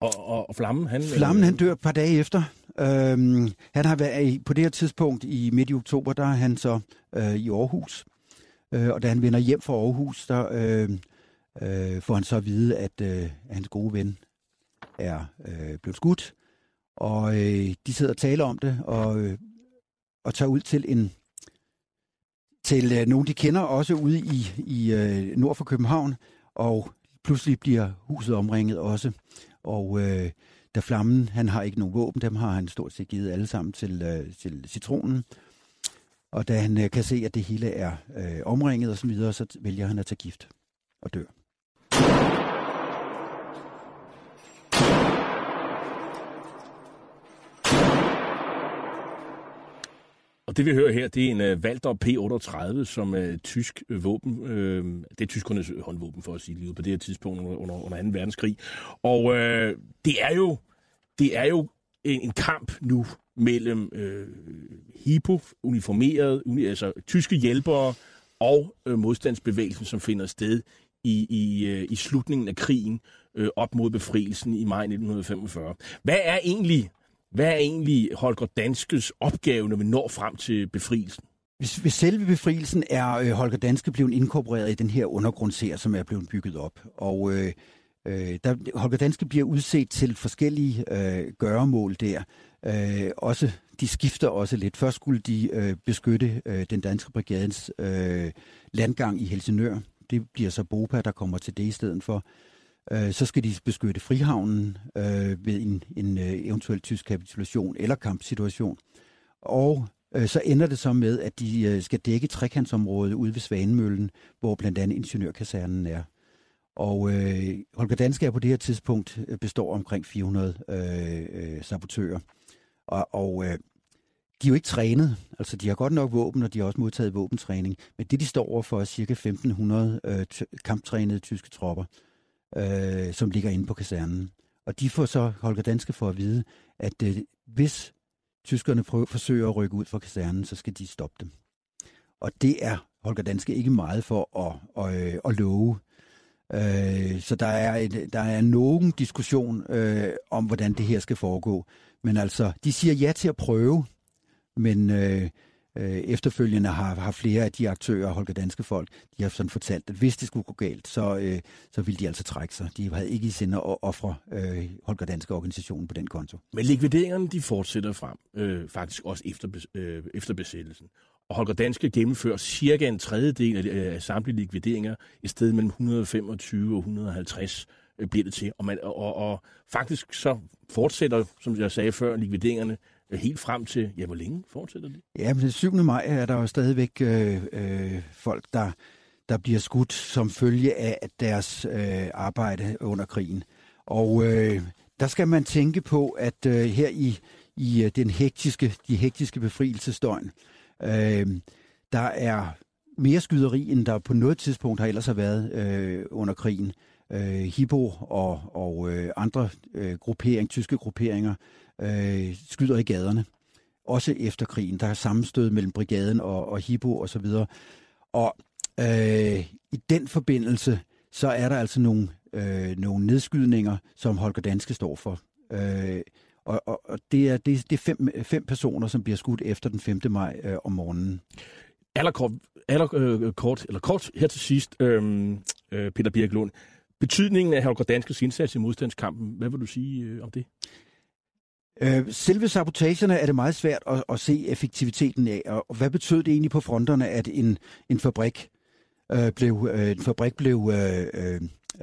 Og, og, og Flammen, han... Øh, flammen, han dør et par dage efter. Øhm, han har været på det her tidspunkt i midt i oktober, der er han så øh, i Aarhus. Øh, og da han vender hjem fra Aarhus, der øh, øh, får han så at vide, at, øh, at hans gode ven er øh, blevet skudt, og øh, de sidder og taler om det, og, øh, og tager ud til en til øh, nogen, de kender, også ude i, i øh, nord for København, og pludselig bliver huset omringet også. Og øh, da Flammen, han har ikke nogen våben, dem har han stort set givet alle sammen til, øh, til citronen. Og da han øh, kan se, at det hele er øh, omringet og så videre, så vælger han at tage gift og dør. Og det vi hører her, det er en uh, Walter P38, som er uh, tysk uh, våben. Uh, det er tyskernes håndvåben, for at sige lige på det her tidspunkt under, under, under 2. verdenskrig. Og uh, det er jo det er jo en, en kamp nu mellem uh, HIPO, uniformerede, uni, altså tyske hjælpere og uh, modstandsbevægelsen, som finder sted i, i, uh, i slutningen af krigen uh, op mod befrielsen i maj 1945. Hvad er egentlig hvad er egentlig Holger Danskes opgave, når vi når frem til befrielsen? Hvis, hvis selve befrielsen er øh, Holger Danske blevet inkorporeret i den her undergrundsserie, som er blevet bygget op. Og øh, øh, der, Holger Danske bliver udset til forskellige øh, gøremål der. Øh, også, de skifter også lidt. Først skulle de øh, beskytte øh, den danske brigadens øh, landgang i Helsingør. Det bliver så Bopa, der kommer til det i stedet for. Øh, så skal de beskytte frihavnen øh, ved en, en øh, eventuel tysk kapitulation eller kampsituation. Og øh, så ender det så med, at de øh, skal dække trekantsområdet ude ved Svanemøllen, hvor blandt andet ingeniørkasernen er. Og øh, Holger Danske er på det her tidspunkt øh, består omkring 400 øh, øh, sabotører. Og, og øh, de er jo ikke trænet. Altså, de har godt nok våben, og de har også modtaget våbentræning. Men det, de står over for, er ca. 1500 øh, kamptrænede tyske tropper øh, som ligger inde på kasernen. Og de får så Holger Danske for at vide, at øh, hvis tyskerne prøver, forsøger at rykke ud fra kasernen, så skal de stoppe dem. Og det er Holger Danske ikke meget for at, at, at, at love. Øh, så der er, et, der er nogen diskussion øh, om, hvordan det her skal foregå. Men altså, de siger ja til at prøve, men øh, øh, efterfølgende har, har flere af de aktører, Holger Danske Folk, de har sådan fortalt, at hvis det skulle gå galt, så, øh, så ville de altså trække sig. De havde ikke i sinde at ofre øh, Holger Danske Organisationen på den konto. Men likvideringerne, de fortsætter frem, øh, faktisk også efter, øh, efter besættelsen. Og Holger Danske gennemfører cirka en tredjedel af, øh, af samtlige likvideringer, i stedet mellem 125 og 150 øh, bliver det til. Og, man, og, og faktisk så fortsætter, som jeg sagde før, likvideringerne Øh, helt frem til, ja, hvor længe fortsætter det? Ja, men den 7. maj er der jo stadigvæk øh, øh, folk, der, der bliver skudt som følge af deres øh, arbejde under krigen. Og øh, der skal man tænke på, at øh, her i, i øh, den hektiske, de hektiske befrielsesdøgn, øh, der er mere skyderi, end der på noget tidspunkt har ellers har været øh, under krigen. Øh, Hippo og, og øh, andre øh, gruppering, tyske grupperinger øh, skyder i gaderne. Også efter krigen. Der er sammenstød mellem brigaden og, og Hippo og så videre. Og øh, i den forbindelse, så er der altså nogle, øh, nogle nedskydninger, som Holger Danske står for. Øh, og, og, og det er, det, det er fem, fem personer, som bliver skudt efter den 5. maj øh, om morgenen. Allerkort, aller, øh, kort, eller kort her til sidst, øh, øh, Peter Birklund. Betydningen af Holger Danskes indsats i modstandskampen, hvad vil du sige øh, om det? Øh, selve sabotagerne er det meget svært at, at se effektiviteten af, og hvad betød det egentlig på fronterne, at en, en fabrik øh, blev, øh, en fabrik blev øh, øh,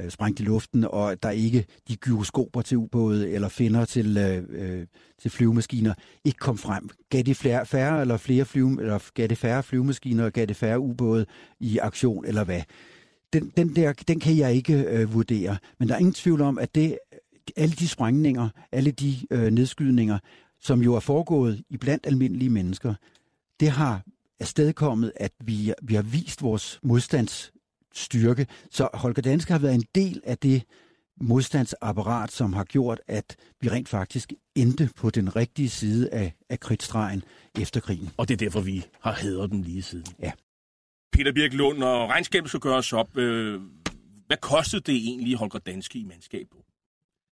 sprængt i luften, og der ikke de gyroskoper til ubåde eller finder til, øh, øh til flyvemaskiner ikke kom frem. Gav det flere, færre eller flere flyve, eller gav det færre flyvemaskiner, gav det færre ubåde i aktion, eller hvad? Den, den, der, den kan jeg ikke øh, vurdere, men der er ingen tvivl om, at det alle de sprængninger, alle de øh, nedskydninger, som jo er foregået i blandt almindelige mennesker, det har afstedkommet, at vi, vi har vist vores modstandsstyrke. Så Holger Danske har været en del af det modstandsapparat, som har gjort, at vi rent faktisk endte på den rigtige side af, af kridtstregen efter krigen. Og det er derfor, vi har hædret dem lige siden. Ja. Peter Birk Lund, når regnskabet skal gøres op, øh, hvad kostede det egentlig Holger Danske i mandskab?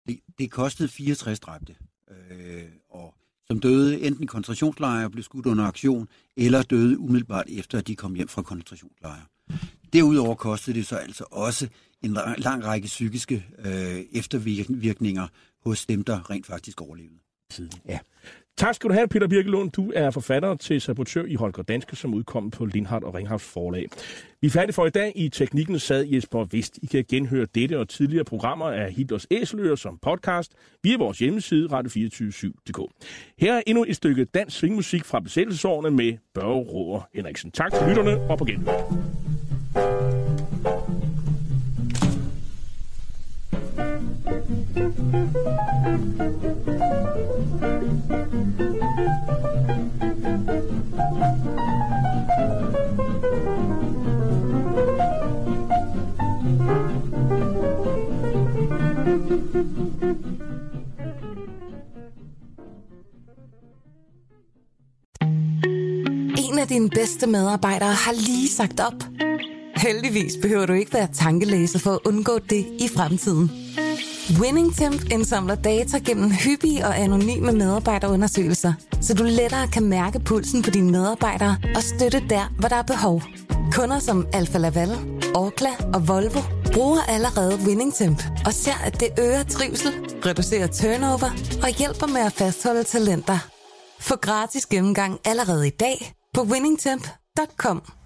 Det, det kostede 64 dræbte, øh, og som døde enten i koncentrationslejre og blev skudt under aktion, eller døde umiddelbart efter, at de kom hjem fra koncentrationslejre. Derudover kostede det så altså også en lang række psykiske øh, eftervirkninger hos dem, der rent faktisk overlevede. Ja. Tak skal du have, Peter Birkelund. Du er forfatter til Sabotør i Holger Danske, som udkom på Lindhardt og Ringhavns forlag. Vi er færdige for i dag. I teknikken sad Jesper Vest. I kan genhøre dette og tidligere programmer af Hitlers Æseløer som podcast via vores hjemmeside radio247.dk. Her er endnu et stykke dansk swingmusik fra besættelsesårene med Børge Råder Henriksen. Tak til lytterne og på genhør. En af dine bedste medarbejdere har lige sagt op. Heldigvis behøver du ikke være tankelæser for at undgå det i fremtiden. WinningTemp indsamler data gennem hyppige og anonyme medarbejderundersøgelser, så du lettere kan mærke pulsen på dine medarbejdere og støtte der, hvor der er behov. Kunder som Alfa Laval, Orkla og Volvo bruger allerede WinningTemp og ser, at det øger trivsel, reducerer turnover og hjælper med at fastholde talenter. Få gratis gennemgang allerede i dag på winningtemp.com.